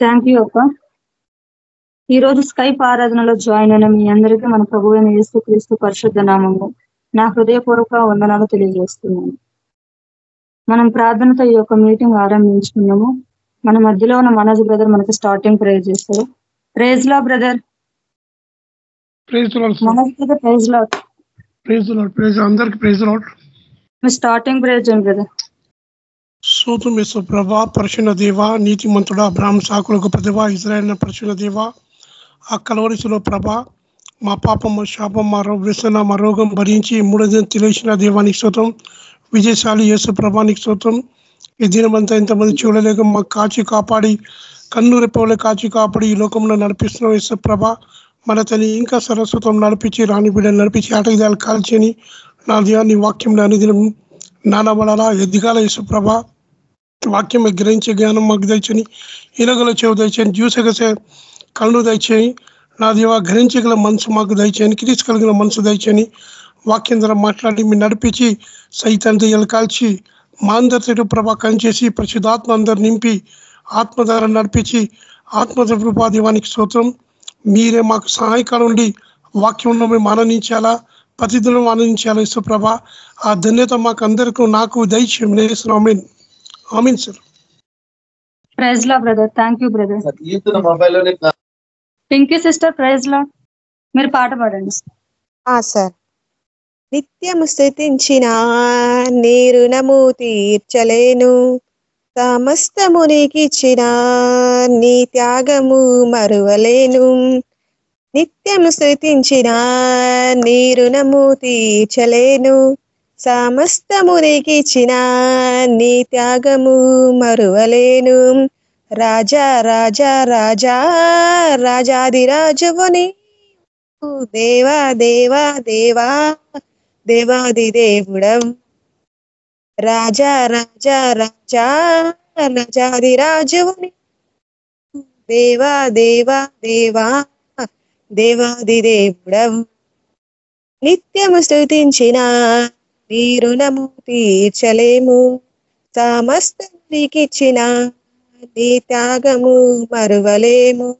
Thank you అక్క ఈ రోజు స్కైప్ ఆరాధనలో జాయిన్ అయిన మీ అందరికీ మన ప్రభు అయిన యేసుక్రీస్తు పరిశుద్ధ నామము. నా హృదయపూర్వక వందనాలు తెలియజేస్తున్నాను. మనం ప్రార్థనతో ఈ యొక్క మీటింగ్ ఆరంభించుకున్నాము. మన మధ్యలో ఉన్న మనోజ్ బ్రదర్ మనకు స్టార్టింగ్ ప్రేజ్ చేస్తారు ప్రేజ్లో బ్రదర్ ప్రైజ్లో ప్రైజ్ అందరికి ప్రైజ్ స్టార్టింగ్ ప్రేజ్ బ్రదర్ సూతం యేసు ప్రభ పరిశున్న దేవ నీతిమంతుడ బ్రాహ్మ సాకులకు ప్రతిభ ఇజ్రాయల్ పరిశున్న దేవ ఆ కలవరిశిలో ప్రభ మా పాపం మా శాపం మా రో- వ్యసన మా రోగం భరించి మూడో దిన తెలిసిన దేవానికి స్తోత్రం. విజయశాలి యేసు ప్రభానికి స్తోత్రం. ఈ దినమంతా ఇంతమంది చూడలేక మా కాచి కాపాడి కన్ను రెప్పవలే కాచి కాపాడి ఈ లోకంలో నడిపిస్తున్నాం యేసు ప్రభ. మన తని ఇంకా సరస్వతం నడిపించి రాణి బిడ్డలు నడిపించి ఆటగిదాలు కాల్చని నా దేవాన్ని వాక్యంలో అనుదినం నానబడాలా? ఎదిగాల యేసు వాక్యం గ్రహించే జ్ఞానం మాకు దయచని ఇలగల చెవు దయచని జ్యూసగసే కళ్ళు దయచేయి నా దేవ గ్రహించగల మనసు మాకు దయచేయని క్రీస్ కలిగిన మనసు దయచేయని వాక్యం ద్వారా మాట్లాడి మీరు నడిపించి సైతాన్ని దయ్యాలు కాల్చి మా అందరితో ప్రభా చేసి ప్రసిద్ధాత్మ అందరు నింపి ఆత్మ ద్వారా నడిపించి ఆత్మ దీవానికి స్తోత్రం. మీరే మాకు సహాయకాలు ఉండి వాక్యంలో మేము ఆనందించాలా ప్రతిదినం ఆనందించాలా ఇసుప్రభ ఆ ధన్యత మాకు అందరికీ నాకు దయచేయం నేను amen. Amen sir. Praise lord brother. Thank you brother Pinky sister praise lord మీరు పాట పాడండి. ఆ సార్. నిత్యము స్థుతించిన నీ రుణము తీర్చలేను. సమస్తము నీకిచ్చిన నీ త్యాగము మరువలేను. నిత్యం స్థుతించిన నీ రుణము తీర్చలేను. సమస్తము నీకిచ్చిన నీ త్యాగము మరువలేను. రాజా రాజా రాజా రాజాదిరాజువని దేవా దేవా దేవా దేవాది దేవుడం రాజా రాజా రాజా రాజాది రాజుని దేవా దేవా దేవా దేవాది దేవుడవు నిత్యము స్థుతించిన నీ రుణము తీర్చలేము. సమస్తం నీకిచ్చిన నీ త్యాగము మరువలేము.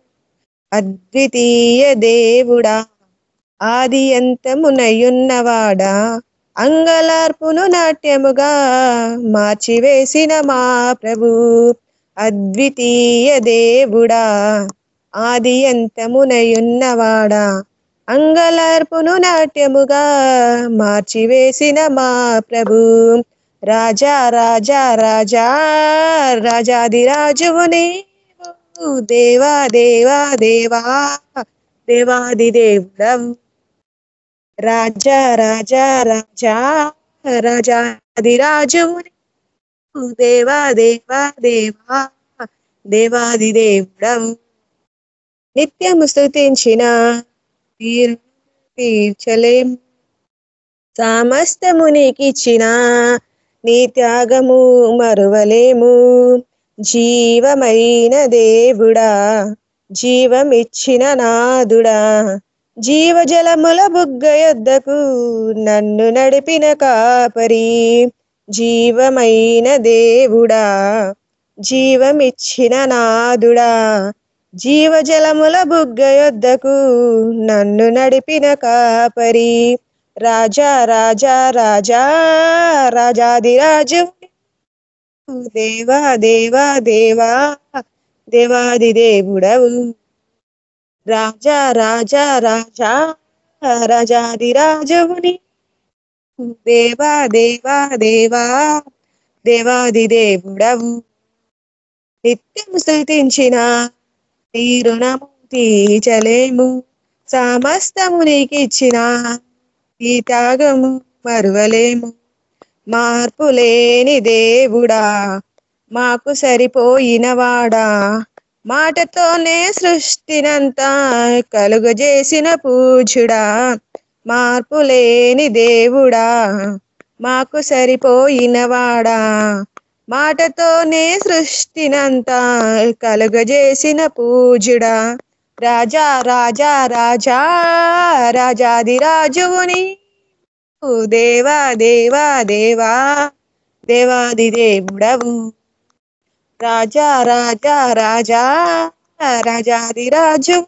అద్వితీయ దేవుడా ఆది అంతమునయున్నవాడా అంగలార్పును నాట్యముగా మార్చివేసిన మా ప్రభు. అద్వితీయ దేవుడా ఆది అంతమునయున్నవాడా అంగలార్పును నాట్యముగా మార్చివేసిన మా ప్రభు. రాజా రాజా రాజా రాజాదిరాజువు నీవు. దేవా దేవా దేవా దేవాది దేవుడవు. రాజా రాజా రాజా రాజాదిరాజువు నీవు. దేవా దేవా దేవా దేవాది దేవుడవు. నిత్యము స్థుతించిన తీర్చలేం. తీర్చలేము సమస్తము నీకిచ్చిన నీ త్యాగము మరువలేము. జీవమైన దేవుడా జీవమిచ్చిన నాదుడా. జీవజలముల బుగ్గ యొద్దకు నన్ను నడిపిన కాపరి జీవమైన దేవుడా జీవమిచ్చిన నాదుడా. జీవజలముల బుగ్గ యొద్దకు నన్ను నడిపిన కాపరి. రాజా రాజా రాజా రాజాదిరాజు. దేవా దేవా దేవా దేవాది దేవుడవు. రాజా రాజా రాజా రాజాది రాజవుని దేవా దేవా దేవా దేవాది దేవుడవు. నిత్యం స్థుతించిన నీ రుణము తీర్చలేము సమస్తము నీకిచ్చిన ఈ త్యాగము మరువలేము. మార్పు లేని దేవుడా మాకు సరిపోయినవాడా. మాటతోనే సృష్టినంతా కలుగజేసిన పూజుడా మార్పు లేని దేవుడా మాకు సరిపోయినవాడా. మాటతోనే సృష్టినంతా కలుగజేసిన పూజుడా రాజా రాజా రాజా రాజాది రాజువుని. దేవా దేవా దేవా దేవాది దేవుడవు. రాజా రాజా రాజా రాజాది రాజు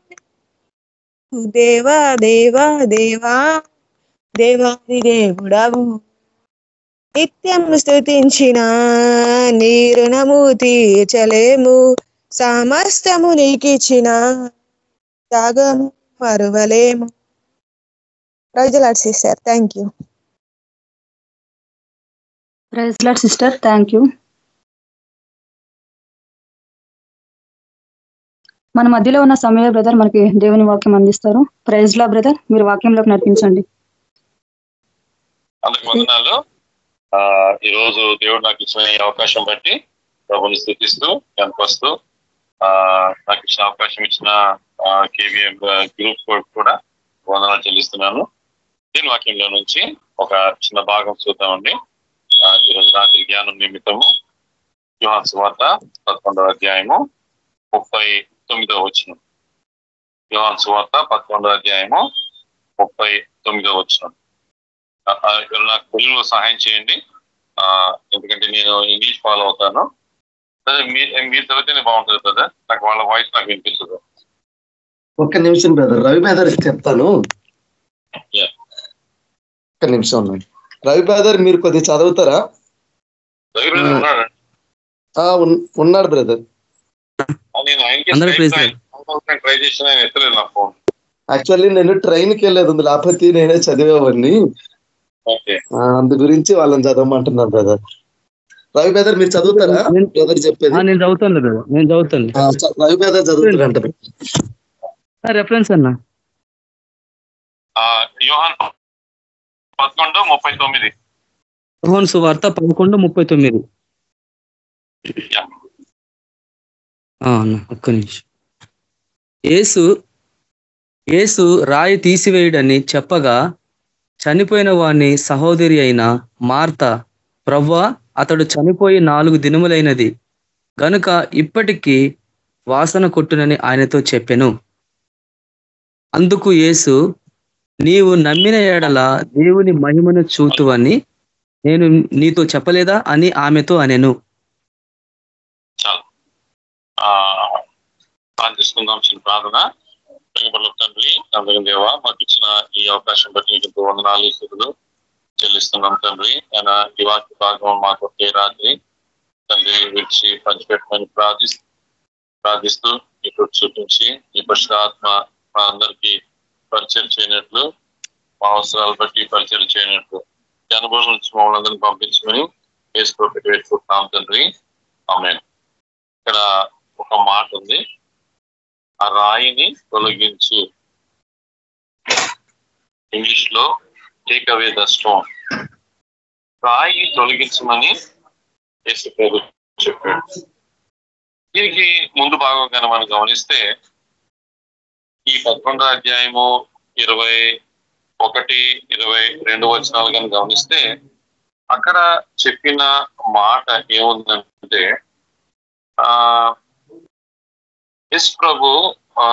దేవా దేవా దేవా దేవాది దేవుడవు. నిత్యం స్థుతించిన నీ రుణము తీర్చలేము. సమస్తము నీకిచ్చిన త్యాగము మరువలేము. Praise lord sister thank you praise lord sister thank you మన మధ్యలో ఉన్న సమయ బ్రదర్ మనకి దేవుని వాక్యం అందిస్తారు. ప్రైజ్ లా బ్రదర్ మీరు వాక్యంలోకి నడిపించండి. ఈ రోజు దేవుడు నాకు ఇచ్చిన ఈ అవకాశం బట్టి ప్రభుని స్థుతిస్తూ కనిపిస్తూ ఆ నాకు ఇచ్చిన అవకాశం ఇచ్చిన కేవీఎం గ్రూప్ కూడా వందనాలు చెల్లిస్తున్నాను. దీని వాక్యంలో నుంచి ఒక చిన్న భాగం చూద్దామండి. ఈరోజు రాత్రి జ్ఞానం నిమిత్తము. యోహాన్ సువార్త పదకొండవ అధ్యాయము ముప్పై తొమ్మిదవ వచ్చిన యోహాన్ సువార్త పదకొండవ అధ్యాయము ముప్పై తొమ్మిదవ వచ్చినాం నాకు తెలుగులో సహాయం చేయండి. ఆ, ఎందుకంటే నేను ఇంగ్లీష్ ఫాలో అవుతాను. మీ- మీరు చదివితేనే బాగుంటుంది కదా నాకు వాళ్ళ వాయిస్ నాకు వినిపిస్తుంది. ఒక్క నిమిషం బ్రదర్. రవి బ్రదర్ చెప్తాను. ఒక్క నిమిషం ఉన్నాను రవి బ్రదర్ మీరు కొద్దిగా చదువుతారా. ఉన్నాడా? ఆ, ఉన్- ఉన్నాడు బ్రదర్. యాక్చువల్లీ నేను ట్రైన్కి వెళ్ళేది ఉంది. లేకపోతే నేనే చదివేవాడిని. అందు గురించి వాళ్ళని చదవమంటున్నాను బ్రదర్ రవి బ్రదర్ మీరు చదువుతారా? నేను- బ్రదర్ చెప్పేది? ఆ, నేను చదువుతాను బ్రదర్ నేను చదువుతాను. రవి బ్రదర్ చదువుతారంట రెఫరెన్స్ అన్న. ఆ, యోహాన్ పదకొండు ముప్పై తొమ్మిది. యోహాను సువార్త పదకొండు ముప్పై తొమ్మిది. అన్న ఒక్క నిమిషం. యేసు యేసు రాయి తీసివేయుడని చెప్పగా చనిపోయిన వాడిని సహోదరి అయిన మార్త. ప్రవ్వా అతడు చనిపోయి నాలుగు దినములైనది. గనుక ఇప్పటికీ వాసన కొట్టునని ఆయనతో చెప్పెను. అందుకు యేసు నీవు నమ్మిన ఏడల దేవుని మహిమను చూతువని నేను నీతో చెప్పలేదా అని ఆమెతో అనెను. ప్రార్థన. చేసుకుందాం తండ్రి. అందరం దేవా మాకు ఇచ్చిన ఈ అవకాశం బట్టి మీకు వందనాలు స్థుతులు చెల్లిస్తున్నాం తండ్రి. ఆయన ఈ వాక్య భాగం మాకు ఒకే రాత్రి తండ్రి విడిచి పంచిపెట్టమని ప్రార్థి ప్రార్థిస్తూ మీకు చూపించి ఈ పరిశుధాత్మ మా అందరికీ పరిచయం చేయనట్లు మా అవసరాలు బట్టి పరిచయం చేయనట్లు అనుభవం నుంచి మమ్మల్ని అందరినీ పంపించమని వేసుకోబెట్టి పెట్టుకుంటున్నాం తండ్రి. ఆమె ఇక్కడ ఒక మాట ఉంది. ఆ రాయిని తొలగించు. ఇంగ్లీష్లో టేక్ అవే ద స్టోన్ రాయి తొలగించమని యేసు చెప్పాడు. దీనికి ముందు భాగంగా మనం గమనిస్తే ఈ పదకొండో అధ్యాయము ఇరవై ఒకటి ఇరవై రెండు వచనాలు కానీ గమనిస్తే అక్కడ చెప్పిన మాట ఏముందంటే ఆ ఎస్ ప్రభు ఆ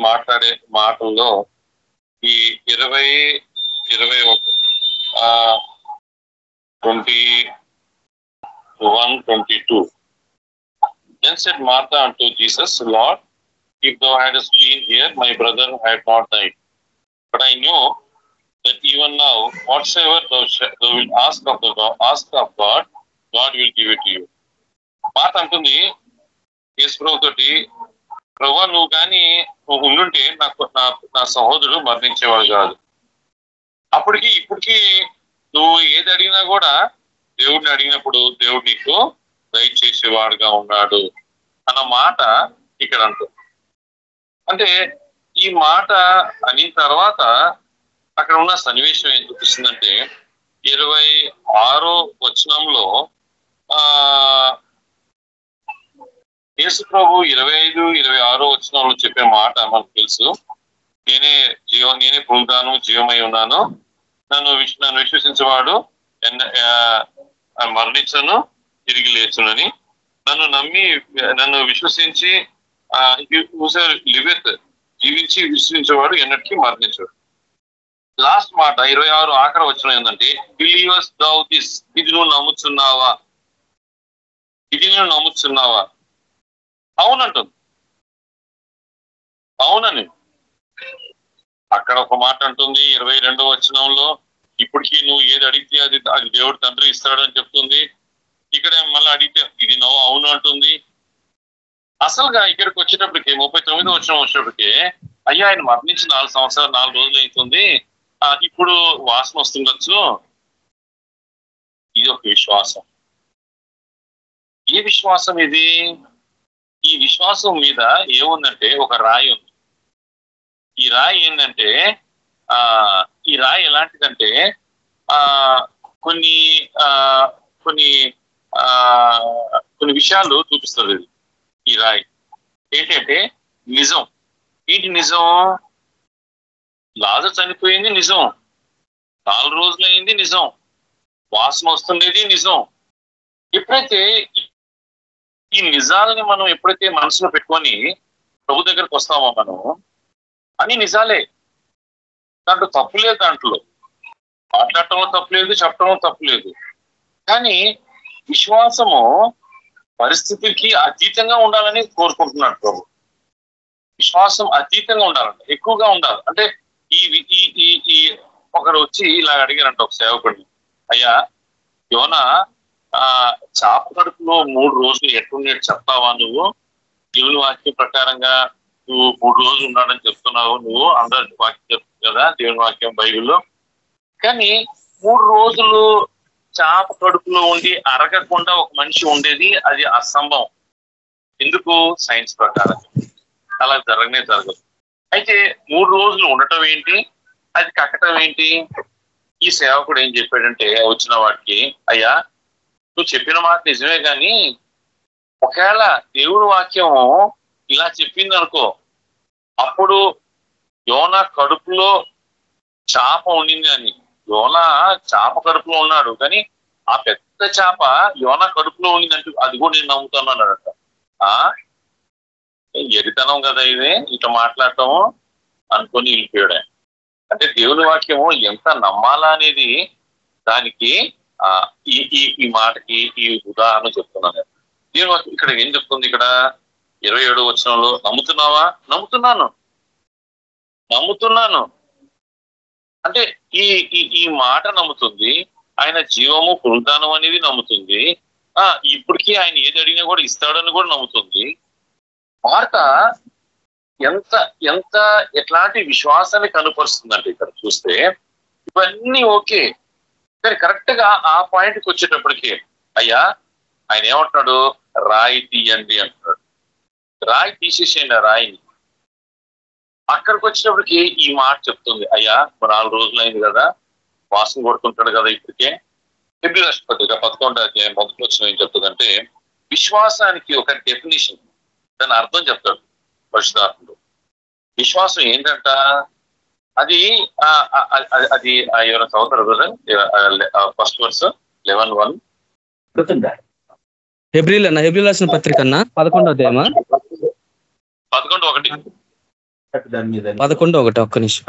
మాట్లాడే మాటల్లో ఈ ఇరవై ఇరవై ఒక twenty one twenty two Then said Martha unto Jesus, Lord, if thou hadst been here, my brother had not died. But I know that even now, whatsoever thou, sh- thou wilt ask of the God, ask of God, God will give it to you. మాట అంటుంది యేసుప్రభు తోటి ప్రభు నువ్వు కానీ నువ్వు ఉండుంటే నాకు నా నా సహోదరుడు మరణించేవాడు కాదు. అప్పటికి ఇప్పటికీ నువ్వు ఏది అడిగినా కూడా దేవుడిని అడిగినప్పుడు దేవుడు నీకు దయచేసేవాడుగా ఉన్నాడు అన్న మాట ఇక్కడ అంటుంది అంటే ఈ మాట అనిన తర్వాత అక్కడ ఉన్న సన్నివేశం ఏం చూపిస్తుందంటే ఇరవై ఆరో వచనంలో ఆ యేసు ప్రభు ఇరవై ఐదు ఇరవై ఆరో వచనంలో చెప్పే మాట మనకు తెలుసు. నేనే జీవ నేనే పొందుతాను జీవమై ఉన్నాను. నన్ను విశ్ నన్ను విశ్వసించేవాడు ఎన్న- మరణించను తిరిగి లేచునని. నన్ను నమ్మి నన్ను విశ్వసించి లివెత్ జీవించి విశ్వసించేవాడు ఎన్నటికీ మరణించాడు. లాస్ట్ మాట ఇరవై ఆరు ఆఖరి వచ్చిన ఏంటంటే బిలీవర్స్ దౌ దిస్ ఇది నువ్వు నమ్ముతున్నావా ఇది నువ్వు నమ్ముతున్నావా అవునంటుంది. అవునని. అక్కడ ఒక మాట అంటుంది ఇరవై రెండో వచనంలో ఇప్పటికీ నువ్వు ఏది అడిగితే అది అది దేవుడు తండ్రి ఇస్తాడని చెప్తుంది. ఇక్కడ మళ్ళీ అడిగితే ఇది నో అవును అంటుంది. అసలుగా ఇక్కడికి వచ్చేటప్పటికి ముప్పై తొమ్మిది వచ్చిన వచ్చేటప్పటికి అయ్యా ఆయన మరణించి నాలుగు సంవత్సరాలు నాలుగు రోజులు అవుతుంది. ఇప్పుడు వాసన వస్తుండొచ్చు. ఇది ఒక విశ్వాసం. ఏ విశ్వాసం ఇది? ఈ విశ్వాసం మీద ఏముందంటే ఒక రాయి ఉంది. ఈ రాయి ఏంటంటే ఆ ఈ రాయి ఎలాంటిదంటే ఆ కొన్ని ఆ కొన్ని ఆ కొన్ని విషయాలు చూపిస్తుంది ఇది ఈ రాయి. ఏంటంటే నిజం. ఏంటి నిజం? లాజ చనిపోయింది నిజం. నాలుగు రోజులైంది అయింది నిజం. వాసన వస్తుండేది నిజం. ఎప్పుడైతే ఈ నిజాలని మనం ఎప్పుడైతే మనసులో పెట్టుకొని ప్రభు దగ్గరకు వస్తామో మనం అన్ని నిజాలే. దాంట్లో తప్పు లేదు దాంట్లో. మాట్లాడటంలో తప్పు లేదు చెప్పడంలో తప్పు లేదు. కానీ విశ్వాసము పరిస్థితికి అతీతంగా ఉండాలని కోరుకుంటున్నాడు ప్రభు. విశ్వాసం అతీతంగా ఉండాలంట ఎక్కువగా ఉండాలి. అంటే ఈ ఈ ఈ ఈ ఒకరు వచ్చి ఇలా అడిగారంట ఒక సేవకుడిని. అయ్యా యోన ఆ చాప కడుపులో మూడు రోజులు ఎట్టున్నాడు చెప్తావా నువ్వు? దేవుని వాక్యం ప్రకారంగా నువ్వు మూడు రోజులు ఉన్నాడని చెప్తున్నావు నువ్వు అందరి వాక్యం చెప్తుంది కదా దేవుని వాక్యం బైబిల్లో. కానీ మూడు రోజులు చాప కడుపులో ఉండి అరగకుండా ఒక మనిషి ఉండేది అది అసంభవం. ఎందుకు? సైన్స్ ప్రకారం. అలా జరగనే జరగదు. అయితే మూడు రోజులు ఉండటం ఏంటి? అది కక్కటం ఏంటి? ఈ సేవకుడు ఏం చెప్పాడంటే వచ్చిన వాడికి అయ్యా నువ్వు చెప్పిన మాట నిజమే కానీ ఒకవేళ దేవుడి వాక్యం ఇలా చెప్పింది అనుకో అప్పుడు యోన కడుపులో చాప ఉండింది అని. యోన చాప కడుపులో ఉన్నాడు కానీ ఆ పెద్ద చాప యోన కడుపులో ఉండిందంటూ అది కూడా నేను నమ్ముతున్నాడట ఆ? ఎరితనం కదా ఇది ఇట్లా మాట్లాడటము అనుకొని వెళ్ళిపోయాడు అంటే దేవుని వాక్యము ఎంత నమ్మాలా అనేది దానికి ఈ ఈ ఈ మాటకి ఈ ఉదాహరణ చెప్తున్నాను. నేను. ఇక్కడ ఏం చెప్తుంది ఇక్కడ? ఇరవై ఏడు వచనంలో నమ్ముతున్నావా? నమ్ముతున్నాను. నమ్ముతున్నాను. అంటే ఈ ఈ మాట నమ్ముతుంది ఆయన జీవము పునరుద్ధానం అనేది నమ్ముతుంది. ఆ ఇప్పటికీ ఆయన ఏది అడిగినా కూడా ఇస్తాడని కూడా నమ్ముతుంది. వార్త ఎంత ఎంత ఎట్లాంటి విశ్వాసాన్ని కనపరుస్తుందంటే ఇక్కడ చూస్తే ఇవన్నీ ఓకే. కానీ కరెక్ట్గా ఆ పాయింట్కి వచ్చేటప్పటికి అయ్యా ఆయన ఏమంటున్నాడు? రాయి తీయండి అంటున్నాడు. రాయి తీసేసేయండి రాయిని. అక్కడికి వచ్చేటప్పటికి ఈ మాట చెప్తుంది. అయ్యా మరి నాలుగు రోజులైంది కదా వాసన కొడుతుంటాడు కదా ఇప్పటికే. ఎబ్రి రాష్ట్రపతిగా పదకొండు అధ్యాయం మొదటి వచ్చిన ఏం చెప్తుందంటే విశ్వాసానికి ఒక డెఫినేషన్ దాని అర్థం చెప్తాడు పరిశుధాత్ముడు విశ్వాసం ఏంటంట? అది అది ఆ ఎవరైనా చదువుతారు కదా ఫస్ట్ వర్స్ లెవెన్ వన్ హెబ్రిల్ అన్న హెబ్రిల్ రాసిన పత్రిక అన్న? పదకొండో అధ్యాయమా? పదకొండు ఒకటి. పదకొండో ఒకటి ఒక్క నిమిషం.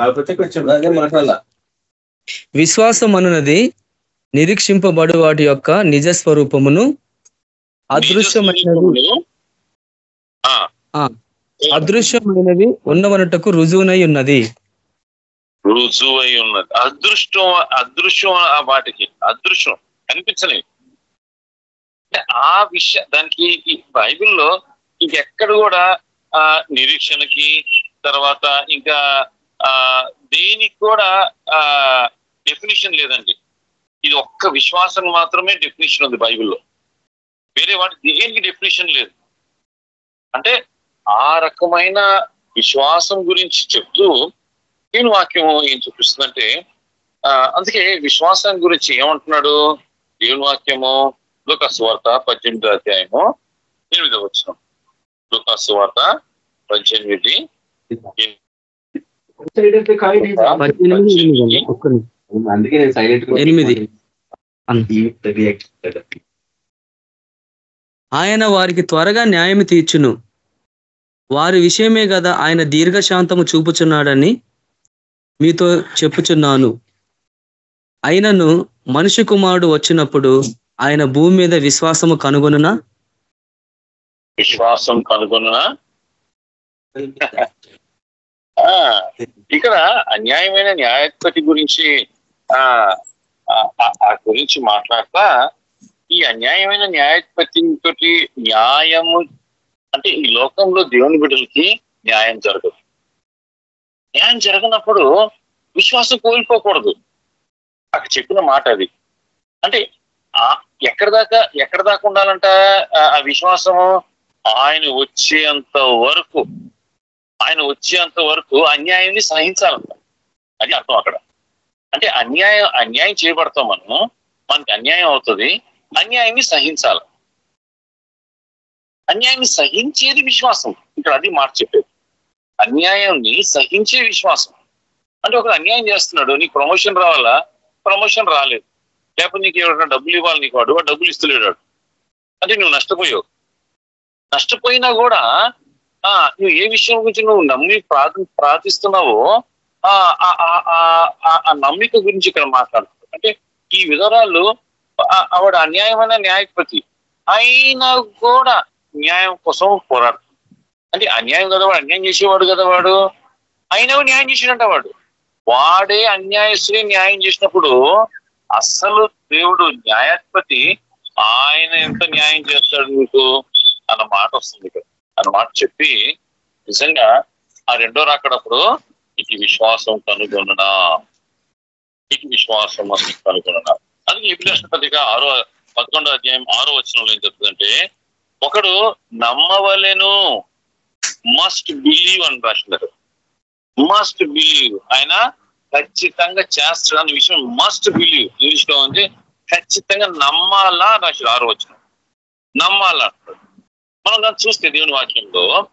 విశ్వాసం అనున్నది నిరీక్షింపబడు వాటి యొక్క నిజ స్వరూపమును అదృశ్యమైనది. ఆ, అదృశ్యమైనవి ఉన్నవనటకు రుజువునై ఉన్నది. రుజువు ఉన్నది. అదృష్టం అదృశ్యం ఆ వాటికి. అదృశ్యం. కనిపించలేదు ఆ విషయ దానికి ఈ బైబిల్లో ఇంకెక్కడ కూడా ఆ నిరీక్షణకి తర్వాత ఇంకా ఆ దేనికి కూడా ఆ డెఫినేషన్ లేదండి. ఇది ఒక్క విశ్వాసం మాత్రమే డెఫినేషన్ ఉంది బైబిల్లో. వేరే వాటి దేనికి డెఫినేషన్ లేదు. అంటే ఆ రకమైన విశ్వాసం గురించి చెప్తూ నేను వాక్యం ఏం చూపిస్తుందంటే ఆ, అందుకే విశ్వాసం గురించి ఏమంటున్నాడు దేవుని వాక్యము లోకాసు వార్త పద్దెనిమిది అధ్యాయము ఎనిమిదో వచ్చిన లోకాసు వార్త పద్దెనిమిది. అందుకే నేను సైలెంట్ ఎనిమిది. ఆయన వారికి త్వరగా న్యాయం తీర్చును వారి విషయమే కదా ఆయన దీర్ఘశాంతము చూపుచున్నాడని మీతో చెప్పుచున్నాను. అయినను మనిషి కుమారుడు వచ్చినప్పుడు ఆయన భూమి మీద విశ్వాసము కనుగొనునా? విశ్వాసం కనుగొన ఆ ఇక్కడ అన్యాయమైన న్యాయాధిపతి గురించి ఆ ఆ- గురించి మాట్లాడతా. ఈ అన్యాయమైన న్యాయాధిపతి తోటి న్యాయము అంటే ఈ లోకంలో దేవుని బిడ్డలకి న్యాయం జరగదు. న్యాయం జరగనప్పుడు విశ్వాసం కోల్పోకూడదు. అక్కడ చెప్పిన మాట అది. అంటే ఆ ఎక్కడ దాకా ఎక్కడ దాకా ఉండాలంట ఆ- ఆ విశ్వాసము? ఆయన వచ్చేంత వరకు ఆయన వచ్చేంత వరకు అన్యాయాన్ని సహించాలంట. అది అర్థం అక్కడ. అంటే అన్యాయం అన్యాయం చేయబడతాం మనం మనకి అన్యాయం అవుతుంది అన్యాయాన్ని సహించాలి. అన్యాయాన్ని సహించేది విశ్వాసం. ఇక్కడ అది మాట చెప్పేది. అన్యాయాన్ని సహించే విశ్వాసం. అంటే ఒకరు అన్యాయం చేస్తున్నాడు నీకు ప్రమోషన్ రావాలా? ప్రమోషన్ రాలేదు. లేకపోతే నీకు ఎవరైనా డబ్బులు ఇవ్వాలి నీకు వాడు డబ్బులు ఇస్తలేడు వాడు. అంటే నువ్వు నష్టపోయావు. నష్టపోయినా కూడా ఆ నువ్వు ఏ విషయం గురించి నువ్వు నమ్మి ప్రార్థ ప్రార్థిస్తున్నావో ఆ ఆ ఆ- ఆ- నమ్మిక గురించి ఇక్కడ మాట్లాడుతున్నావు అంటే ఈ విధరాలు ఆ- ఆవిడ అన్యాయమైన న్యాయపతి. అయినా కూడా న్యాయం కోసం పోరాడు అంటే అన్యాయం కదా వాడు అన్యాయం చేసేవాడు కదా వాడు. అయినా న్యాయం చేసినట్ట వాడు. వాడే అన్యాయశ్రీ న్యాయం చేసినప్పుడు అస్సలు దేవుడు న్యాయాధిపతి ఆయన ఎంత న్యాయం చేస్తాడు నీకు? అన్న మాట వస్తుంది ఇక్కడ. అన్న మాట చెప్పి నిజంగా ఆ రెండో రాకడప్పుడు ఇది విశ్వాసం కనుగొననా? ఇది విశ్వాసం అని కనుగొననా? అందుకే ఎపిలేషన్ పత్రిక ఆరో పదకొండో అధ్యాయం ఆరో వచనంలో ఏం చెప్తుందంటే ఒకడు నమ్మవలెను. మస్ట్ బిలీవ్ అని రాసినారు. Must believe. ఆయన ఖచ్చితంగా చేస్తాడు అనే విషయం మస్ట్ బిలీవ్. ఇంగ్లీష్లో ఉంది ఖచ్చితంగా నమ్మాలా రాశారు ఆరో వచ్చిన నమ్మాలా. మనం దాన్ని చూస్తే దేవుని వాక్యంలో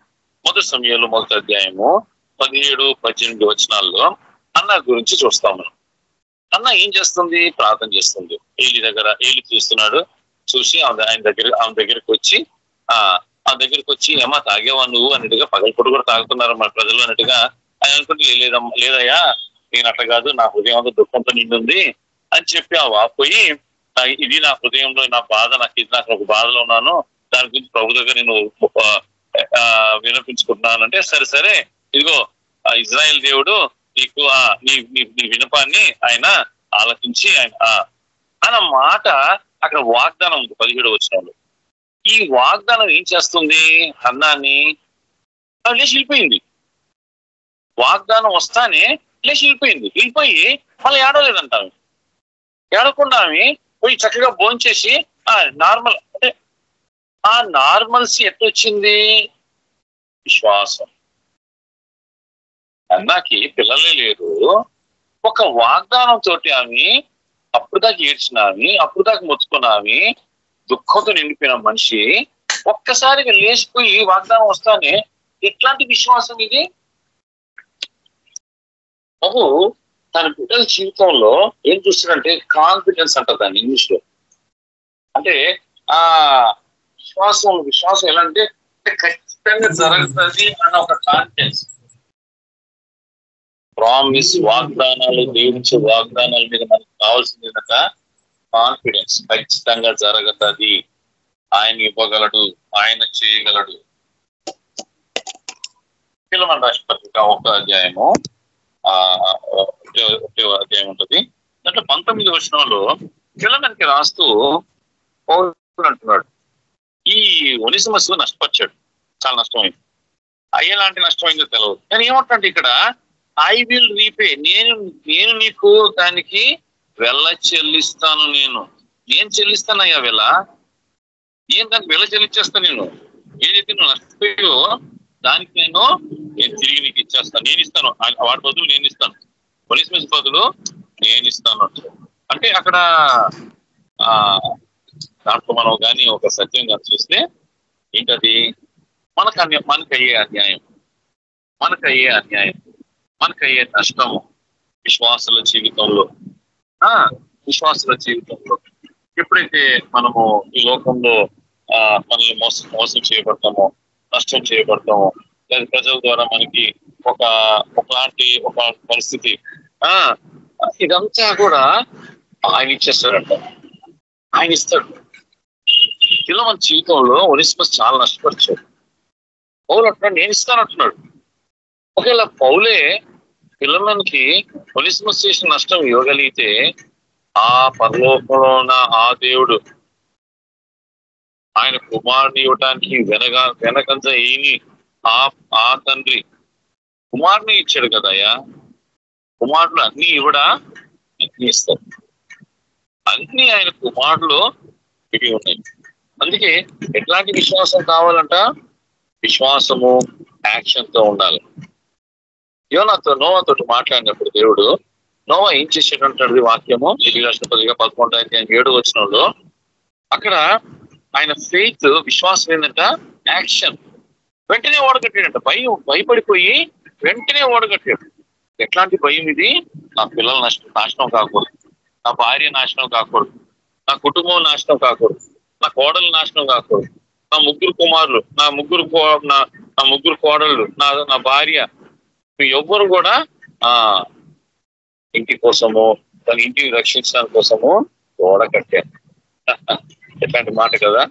మొదటి సమయంలో మొదటి అధ్యాయము పదిహేడు పద్దెనిమిది వచనాల్లో అన్న గురించి చూస్తాం మనం. అన్న ఏం చేస్తుంది? ప్రార్థన చేస్తుంది. ఏలి దగ్గర ఏలి చూస్తున్నాడు. చూసి ఆమె ఆయన దగ్గర ఆమె దగ్గరికి వచ్చి ఆ దగ్గరికి వచ్చి ఏమా తాగేవా నువ్వు? అన్నట్టుగా పగలపొట్టు కూడా తాగుతున్నారు మన ప్రజలు అన్నట్టుగా. ఆయన అనుకుంటే లేదమ్మా లేదయ్యా నేను అట్లా కాదు నా హృదయం అంతా దుఃఖంతో నిండుంది. అని చెప్పి ఆ వాపోయి ఇది నా హృదయంలో నా బాధ నాకు ఇది నాకు ఒక బాధలో ఉన్నాను. దాని గురించి ప్రభు దగ్గర నేను వినిపించుకుంటున్నాను అంటే సరే సరే ఇదిగో ఆ ఇజ్రాయెల్ దేవుడు నీకు ఆ నీ నీ వినపాన్ని ఆయన ఆలకించి ఆయన అన్న మాట అక్కడ వాగ్దానం ఉంది పదిహేడు వచ్చిన ఈ వాగ్దానం ఏం చేస్తుంది అన్నాన్ని లేచి వెళ్ళిపోయింది. వాగ్దానం వస్తానే లేచి వెళ్ళిపోయింది. వెళ్ళిపోయి మళ్ళీ ఏడవలేదంట ఆమె ఏడకుండా ఆమె పోయి చక్కగా భోంచేసి ఆ నార్మల్ అంటే ఆ నార్మల్సీ ఎట్టొచ్చింది? విశ్వాసం. అన్నాకి పిల్లలే లేరు. ఒక వాగ్దానం తోటి ఆమె అప్పుడు దాకా ఏడ్చినామి అప్పుడు దాకా మొత్తుకున్న దుఃఖంతో నిండిపోయిన మనిషి ఒక్కసారిగా లేచిపోయి వాగ్దానం వస్తానే ఎట్లాంటి విశ్వాసం ఇది? బాబు తన బిడ్డల జీవితంలో ఏం చూస్తాడంటే కాన్ఫిడెన్స్ అంటారు దాన్ని ఇంగ్లీష్లో. అంటే ఆ విశ్వాసం విశ్వాసం ఎలా అంటే ఖచ్చితంగా జరుగుతుంది అన్న ఒక కాన్ఫిడెన్స్ ప్రామిస్ వాగ్దానాలు దేవుడిచ్చే వాగ్దానాల మీద మనకు కావాల్సింది ఏంటంట కాన్ఫిడెన్స్ ఖచ్చితంగా జరగతుంది. ఆయన ఇవ్వగలడు ఆయన చేయగలడు. పిల్లల రాష్ట్ర పత్రిక ఒక అధ్యాయము ఆ అధ్యాయం ఉంటుంది. దాంట్లో పంతొమ్మిది వచనంలో పిల్లలకి రాస్తూ పౌరుడు అంటున్నాడు ఈ ఒనిసమస్సు నష్టపరిచాడు. చాలా నష్టమైంది. అయ్యేలాంటి నష్టమైందో తెలవదు. నేను ఏమంటాంటే ఇక్కడ ఐ విల్ రీపే నేను నేను నీకు దానికి వెళ్ళ చెల్లిస్తాను నేను. ఏం చెల్లిస్తానయ్యా వెళ్ళ? ఏం దానికి వెళ్ళ చెల్లించేస్తాను నేను? ఏదైతే నువ్వు నష్టపోయో దానికి నేను నేను తిరిగి నీకు ఇచ్చేస్తాను నేను ఇస్తాను. ఆ- వాటి బదులు నేను ఇస్తాను. పొలిస్మెస్ బదులు నేను ఇస్తాను అంటే అక్కడ ఆ దాంట్లో మనం కానీ ఒక సత్యం కానీ చూస్తే ఏంటది? మనకు అన్య మనకు అయ్యే అన్యాయం. మనకు అయ్యే అన్యాయం. మనకు అయ్యే నష్టము. విశ్వాసుల జీవితంలో. విశ్వాసుల జీవితంలో. ఎప్పుడైతే మనము ఈ లోకంలో ఆ మనల్ని మోసం మోసం చేయబడతామో నష్టం చేయబడతామో లేదా ప్రజల ద్వారా మనకి ఒక ఒకలాంటి ఒక పరిస్థితి ఆ ఇదంతా కూడా ఆయన ఇచ్చేస్తాడంట. ఆయన ఇస్తాడు. పిల్లల జీవితంలో ఒరిస్మస్ చాలా నష్టపరిచాడు. పౌలు అంటున్నాడు నేను ఇస్తాను అంటున్నాడు ఒకవేళ పౌలే పిల్లలకి ఒలిస్మస్ చేసిన నష్టం. ఇవ్వగలిగితే ఆ పరలోకంలో ఉన్న ఆ దేవుడు ఆయన కుమారుని ఇవ్వటానికి వెనక వెనకంత ఏమి ఆ ఆ తండ్రి కుమారుని ఇచ్చాడు కదయ్యా. కుమారుడు అన్ని ఇవ్వడా? అన్ని ఇస్తారు. అన్ని ఆయన కుమారులు ఇవి ఉన్నాయి. అందుకే ఎట్లాంటి విశ్వాసం కావాలంట? విశ్వాసము యాక్షన్తో ఉండాలి. యోనాతో నోవాతో మాట్లాడినప్పుడు దేవుడు నోవా ఏం చేసేటటువంటి వాక్యము? రాష్ట్ర పదిగా పదకొండు అధ్యాయం ఏడు వచ్చినంలో అక్కడ ఆయన ఫెయిత్ విశ్వాసం ఏంటంట యాక్షన్ వెంటనే ఓడగట్టాడంట. భయం భయపడిపోయి వెంటనే ఓడగట్టాడు. ఎట్లాంటి భయం ఇది? నా పిల్లల నష్టం నాశనం కాకూడదు. నా భార్య నాశనం కాకూడదు. నా కుటుంబం నాశనం కాకూడదు. నా కోడలు నాశనం కాకూడదు. నా ముగ్గురు కుమారులు నా ముగ్గురు కో- నా నా ముగ్గురు కోడళ్ళు నా నా భార్య ఎవ్వరు కూడా ఆ ఇంటి కోసము తన ఇంటిని రక్షించడం కోసము గోడ కట్టారు. ఎట్లాంటి మాట కదా.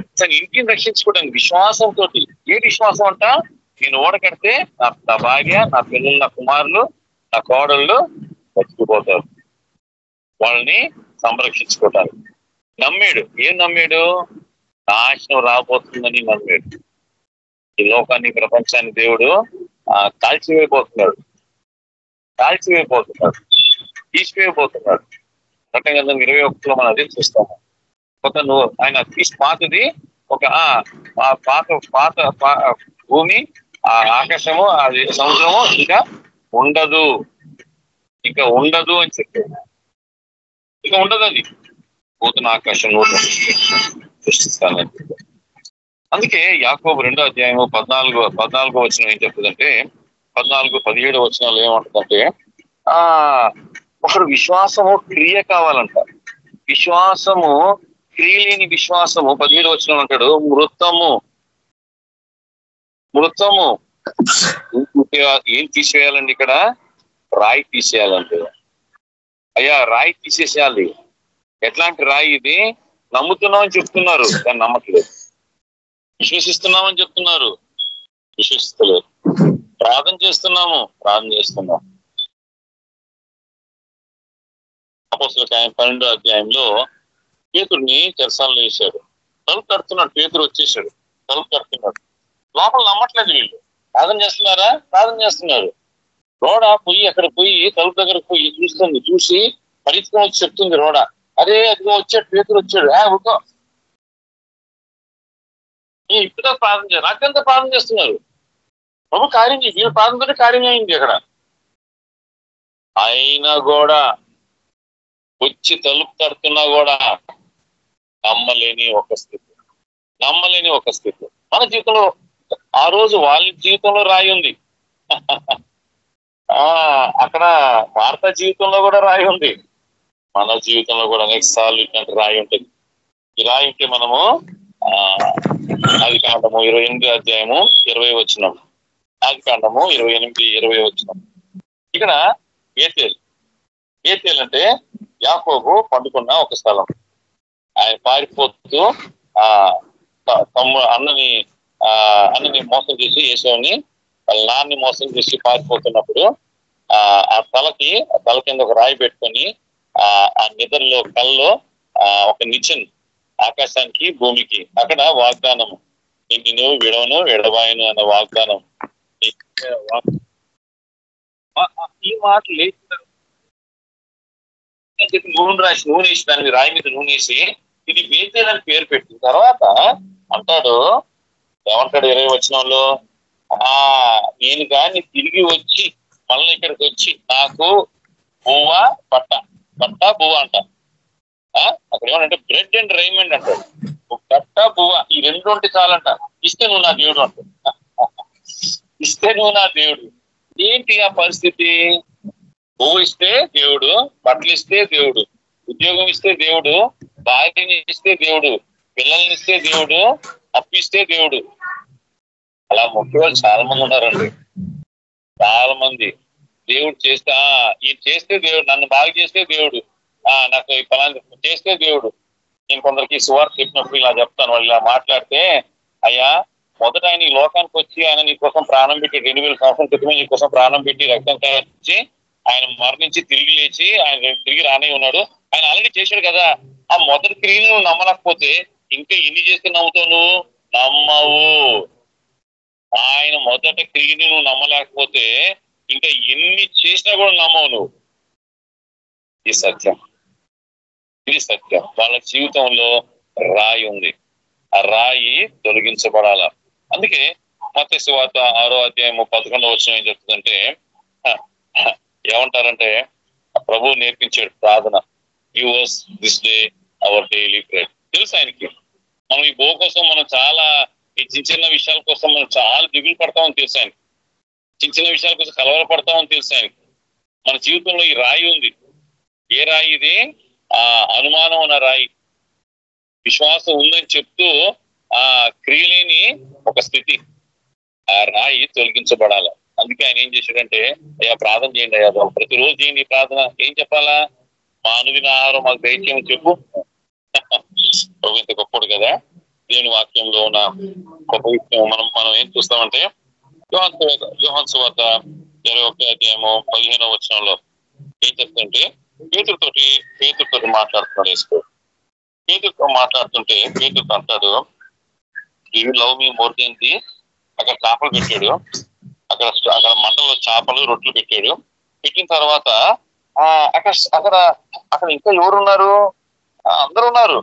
తన ఇంటిని రక్షించుకోవడానికి విశ్వాసంతో ఏ విశ్వాసం అంట? నేను ఓడ కడితే నా నా భార్య నా పిల్లలు నా కుమారులు నా కోడళ్ళు బతికిపోతారు. వాళ్ళని సంరక్షించుకోవటానికి. నమ్మాడు. ఏం నమ్మాడు? నాశనం రాబోతుందని నమ్మాడు. ఈ లోకాన్ని ప్రపంచాన్ని దేవుడు కాల్చివేయబోతున్నాడు కాల్చివేయబోతున్నాడు తీసివేయబోతున్నాడు చట్టం ఇరవై ఒకటిలో మనం అదే చూస్తాము. కొత్త నువ్వు ఆయన తీసి పాతది ఒక ఆ పాత పాత భూమి ఆ ఆకాశము అది సముద్రము ఇంకా ఉండదు. ఇంకా ఉండదు అని చెప్పాడు ఇక ఉండదు అది. పోతున్న ఆకాశం నూతన సృష్టిస్తానని. అందుకే యాకోబు రెండో అధ్యాయము పద్నాలుగు పద్నాలుగో వచ్చిన ఏం చెప్తుందంటే పద్నాలుగు పదిహేడు వచనాలు ఏమంటుందంటే ఆ ఒకడు విశ్వాసము క్రియ కావాలంట. విశ్వాసము క్రియ లేని విశ్వాసము పదిహేడు వచనం అంటాడు మృతము. మృతము. ఏం తీసేయాలండి ఇక్కడ? రాయి తీసేయాలంటే. అయ్యా రాయి తీసేసేయాలి. ఎట్లాంటి రాయి ఇది? నమ్ముతున్నామని చెప్తున్నారు. కానీ నమ్మట్లేదు విశ్వసిస్తున్నామని చెప్తున్నారు. విశ్వసిస్తలేరు ప్రార్థన చేస్తున్నాము ప్రార్థన చేస్తున్నాం. అపోసల పన్నెండో అధ్యాయంలో పేతుడిని చెరసాలలో వేశాడు. తలుపు కడుతున్నాడు పేతురు వచ్చేసాడు తలుపు కడుతున్నాడు. లోపల నమ్మట్లేదు వీళ్ళు. ప్రార్థన చేస్తున్నారా? ప్రార్థన చేస్తున్నారు. రోడ పోయి అక్కడ పోయి తలుపు దగ్గర పోయి చూస్తుంది. చూసి పరిస్థితి వచ్చి చెప్తుంది రోడ. అదే అదిగో వచ్చాడు పేతురు వచ్చాడు. నేను ఇప్పుడు ప్రార్థన చేయాలి. నాకెంత ప్రార్థన చేస్తున్నారు. ప్రభు కార్యం చేసి వీళ్ళు ప్రార్థనతో కార్యం అయింది అక్కడ. అయినా కూడా వచ్చి తలుపు తడుతున్నా కూడా నమ్మలేని ఒక స్థితి. నమ్మలేని ఒక స్థితి. మన జీవితంలో ఆ రోజు వాళ్ళ జీవితంలో రాయి ఉంది. ఆ అక్కడ భారత జీవితంలో కూడా రాయి ఉంది. మన జీవితంలో కూడా అనేక సార్లు ఇట్లాంటి రాయి ఉంటుంది. ఈ రాయి ఉంటే మనము ఆది కాండము ఇరవై ఎనిమిది అధ్యాయము ఇరవై వచ్చినాం ఆది కాండము ఇరవై ఎనిమిది ఇరవై వచ్చినాం ఇక్కడ ఏతేల్. ఏతేల్ అంటే యాకోబు పండుకున్న ఒక స్థలం. ఆయన పారిపోతూ ఆ తమ్ము అన్నని ఆ అన్నని మోసం చేసి యేసుని వాళ్ళ నాన్ని మోసం చేసి పారిపోతున్నప్పుడు ఆ ఆ తలకి ఆ తల కింద ఒక రాయి పెట్టుకొని ఆ నిద్రలో కల్లో ఆ ఒక నిచ్చెన్ ఆకాశానికి భూమికి. అక్కడ వాగ్దానము. నిన్ను విడవను విడవాయను అన్న వాగ్దానం. ఈ మాటలు ఆ- మాట నూనె రాసి నూనె వేసి దాని రాయి మీద నూనె వేసి ఇది బేతేల్ అని పేరు పెట్టిన తర్వాత అంటాడు ఏమంటాడు ఇరవై వచ్చినంలో ఆ నేను కానీ తిరిగి వచ్చి మళ్ళీ ఇక్కడికి వచ్చి నాకు బువ్వ పట్ట పట్ట బువ్వ అంట. అక్కడ ఏమంటే బ్రెడ్ అండ్ రైమండ్ అంటాడు కట్ట బువ్వ. ఈ రెండు ఉంటే చాలంట. ఇస్తే నువ్వు నా దేవుడు అంటాడు ఇస్తే నువ్వు నా దేవుడు. ఏంటి ఆ పరిస్థితి? పువ్వు ఇస్తే దేవుడు బట్టలు ఇస్తే దేవుడు ఉద్యోగం ఇస్తే దేవుడు భార్యని ఇస్తే దేవుడు పిల్లల్ని ఇస్తే దేవుడు అప్పిస్తే దేవుడు. అలా ముఖ్య చాలా మంది ఉన్నారండి. చాలా మంది. దేవుడు చేస్తే ఆ, ఈయన చేస్తే దేవుడు నన్ను బాగా చేస్తే దేవుడు. నాకు ఈ పలాంటి చేస్తే దేవుడు. నేను కొందరికి సువార్త చెప్పినప్పుడు ఇలా చెప్తాను. వాళ్ళు ఇలా మాట్లాడితే అయ్యా మొదట ఆయన ఈ లోకానికి వచ్చి ఆయన నీ కోసం ప్రాణం పెట్టి రెండు వేల సంవత్సరం క్రితమే నీ కోసం ప్రాణం పెట్టి రక్తం కాచి ఆయన మరణించి తిరిగి లేచి ఆయన తిరిగి రానే ఉన్నాడు. ఆయన ఆల్రెడీ చేశాడు కదా. ఆ మొదటి క్రియను నువ్వు నమ్మలేకపోతే ఇంకా ఎన్ని చేస్తే నమ్ముతావు నువ్వు? నమ్మవు. ఆయన మొదట క్రియని నువ్వు నమ్మలేకపోతే ఇంకా ఎన్ని చేసినా కూడా నమ్మవు నువ్వు. ఈ సత్యం. ఇది సత్యం. వాళ్ళ జీవితంలో రాయి ఉంది. ఆ రాయి తొలగించబడాల. అందుకే మత్స్య వార్త ఆరో అధ్యాయము పదకొండవ వచ్చిన ఏం చెప్తుందంటే ఏమంటారంటే ప్రభు నేర్పించాడు ప్రార్థన. Us this day our daily bread తెలుసు ఆయనకి? మనం ఈ బో కోసం మనం చాలా ఈ చిన్న చిన్న విషయాల కోసం మనం చాలా దిగులు పడతామని తెలుసు ఆయనకి. చిన్న చిన్న విషయాల కోసం కలవర పడతామని తెలుసు ఆయనకి. మన జీవితంలో ఈ రాయి ఉంది. ఏ రాయి ఇది? ఆ అనుమానం అన్న రాయి. విశ్వాసం ఉందని చెప్తూ ఆ క్రియలేని ఒక స్థితి ఆ రాయి తొలగించబడాలి. అందుకే ఆయన ఏం చేశాడంటే అయ్యా ప్రార్థన చేయండి అయ్యా ప్రతిరోజు చేయండి ప్రార్థన. ఏం చెప్పాలా? మా అనుదిన ఆహారం మాకు దయచేయమని చెప్పు. ఇంత గొప్పడు కదా. దేవుని వాక్యంలో ఉన్న గొప్ప విషయం మనం మనం ఏం చూస్తామంటే యోహాన్ సువార్త వద్ద సువార్త ఇరవై ఒకటి అధ్యాయము పదిహేనో వచనంలో ఏం చెప్తుంటే పేతుడితోటి పేతుడితోటి మాట్లాడుతున్నాడు వేసుకో పేతుడితో మాట్లాడుతుంటే పేతుడితో అంటాడు ఈ లవ్ మీ మోర్ అక్కడ చేపలు పెట్టాడు. అక్కడ అక్కడ మంటలో చేపలు రొట్టెలు పెట్టాడు. పెట్టిన తర్వాత అక్కడ అక్కడ అక్కడ ఇంకా ఎవరున్నారు? అందరు అందరూ ఉన్నారు.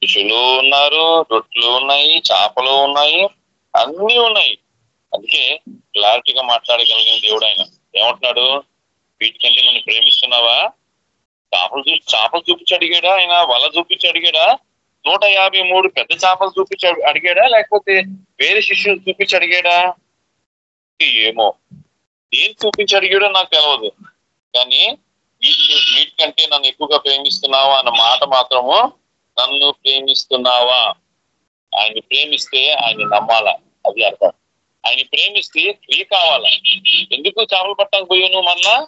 ఫిషులు ఉన్నారు రొట్టెలు ఉన్నాయి చేపలు ఉన్నాయి అన్నీ ఉన్నాయి. అందుకే క్లారిటీగా మాట్లాడగలిగిన దేవుడు ఆయన. ఏమంటున్నాడు? వీటికంటే నన్ను ప్రేమిస్తున్నావా? చేపలు చేపలు చూపించి అడిగాడా? ఆయన వల చూపించి అడిగాడా? నూట యాభై మూడు పెద్ద చేపలు చూపించి అడిగాడా? లేకపోతే వేరే శిష్యులు చూపించి అడిగాడా? ఏమో. ఏం చూపించి అడిగాడో నాకు తెలియదు కానీ వీటి వీటికంటే నన్ను ఎక్కువగా ప్రేమిస్తున్నావా అన్న మాట మాత్రము నన్ను ప్రేమిస్తున్నావా? ఆయన్ని ప్రేమిస్తే ఆయన నమ్మాలా? అది అర్థం. ఆయన ప్రేమిస్తే క్రియ కావాలా? ఎందుకు చేపలు పట్టడానికి పోయావు నువ్వు మళ్ళా?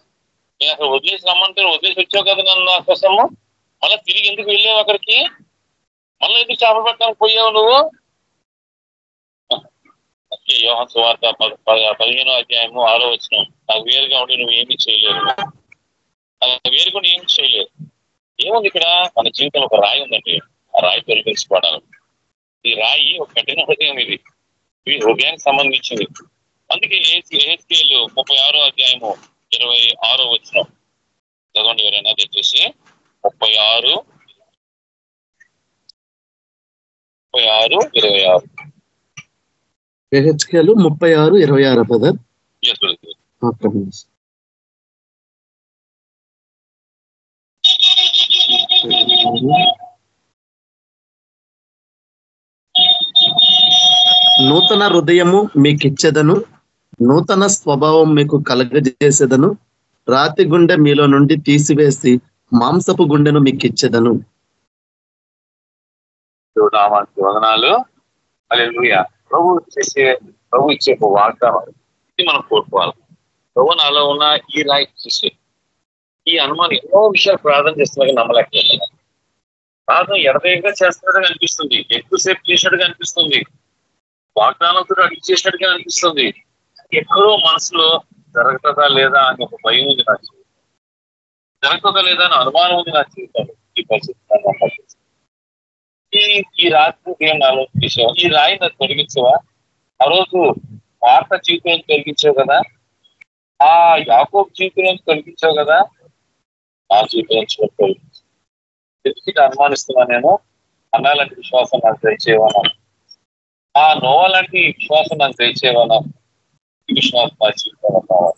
నేను అక్కడ వదిలేసి రమ్మంటే వదిలేసి వచ్చావు కదా నన్ను నా కోసము? మళ్ళీ తిరిగి ఎందుకు వెళ్ళావు అక్కడికి? మళ్ళీ ఎందుకు చేపలు పట్టడానికి పోయావు నువ్వు? ఓకే, సువార్త పదిహేనో అధ్యాయము ఆరో వచ్చిన నాకు వేరుగా ఉండి నువ్వు ఏమీ చేయలేరు నాకు వేరు కూడా చేయలేరు ఏముంది ఇక్కడ? మన జీవితంలో ఒక రాయి ఉందండి. ఆ రాయి తొలగించుకోవడాలి ఈ రాయి ఒక కఠిన హృదయం ఇది. ఇది హృదయానికి సంబంధించింది. అందుకే ఏస్కేల్ ముప్పై ఆరో అధ్యాయము ఇరవై ఆరో వచ్చిన చదవండి ఎవరైనా దయచేసి ముప్పై ఆరు ముప్పై ఆరు ఇరవై ఆరు. హెచ్కేలు ముప్పై ఆరు ఇరవై ఆరు. ఓకే నూతన హృదయము మీకు ఇచ్చేదను నూతన స్వభావం మీకు కలగజేసేదను. రాతి గుండె మీలో నుండి తీసివేసి మాంసపు గుండెను మీకు ఇచ్చేదను వదనాలు. ప్రభు చేసే ప్రభు ఇచ్చే ఒక వాగ్దానం. ఇది మనం కోరుకోవాలి. ప్రభు నాలో ఉన్న ఈ రాయి చూసి ఈ అనుమానం ఎన్నో విషయాలు ప్రార్థన చేస్తున్నా నమ్మలేకపోతున్నాను. ప్రార్థన ఎడదేగా చేస్తున్నట్టుగా అనిపిస్తుంది. ఎక్కువసేపు చేసినట్టుగా అనిపిస్తుంది. వాగ్దానంతో అడిగి చేసినట్టుగా అనిపిస్తుంది. ఎక్కడో మనసులో జరుగుతుందా లేదా అని ఒక భయం ఉంది నా జీవితం జరుగుతుందా లేదా అని అనుమానం ఉంది నా జీవితంలో. ఈ పరిస్థితి ఈ ఈ రాత్రి దేవుని ఆలోచించేవా ఈ రాయి నాకు తొలగించవా? ఆ రోజు వార్త జీవితం తొలగించావు కదా? ఆ యాకోబ్ జీవితం తొలగించావు కదా? ఆ జీవితం తొలగించు. ఎందుకు అనుమానిస్తున్నా నేను అన్నాలంటి విశ్వాసం నాకు దయచేయవనా ఆ నోవ లాంటి విశ్వాసం నాకు దయచేయవనా విశ్వాసం నా జీవితంలో కావాలి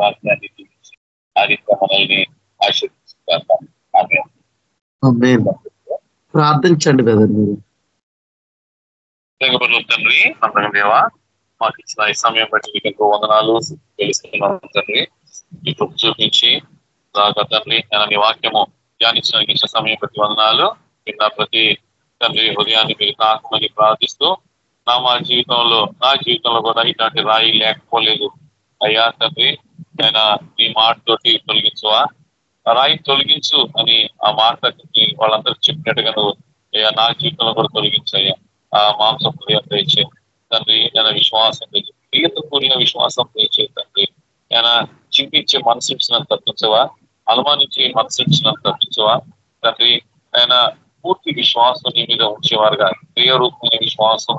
వాక్యాన్ని దీవించి ఆ రీతిగా మనల్ని ప్రార్థించండి బ్రదర్ మీరు. తండ్రి అంతగా దేవా మాకు ఇచ్చిన ఈ సమయం బట్టి మీకు ఎంతో వందనాలు తెలుస్తున్నాం తండ్రి. ఈ చూపించి దాకా తండ్రి నేను నీ వాక్యము ధ్యానించడానికి ఇచ్చిన సమయం బట్టి వందనాలు. విన్న ప్రతి తండ్రి హృదయాన్ని మీరు తాకమని ప్రార్థిస్తూ నా మా జీవితంలో నా జీవితంలో కూడా ఇలాంటి రాయి లేకపోలేదు. అయ్యా తండ్రి ఆయన మీ మాటతోటి తొలగించవా? రాయి తొలగించు అని ఆ మాట వాళ్ళందరూ చెప్పినట్టుగా నువ్వు అయ్యా నా జీవితంలో కూడా తొలగించయ్యా ఆ మాంసం హృదయం దయచే తండ్రి నేను విశ్వాసం దయచే ప్రియతో కూడిన విశ్వాసం దయచే తండ్రి. ఆయన చింతించే మనసు ఇచ్చినంత తప్పించవా? అనుమానించే మనసు ఇచ్చినంత తప్పించవా? తండ్రి ఆయన పూర్తి విశ్వాసం నీ మీద ఉంచేవారుగా. క్రియరూపమైన విశ్వాసం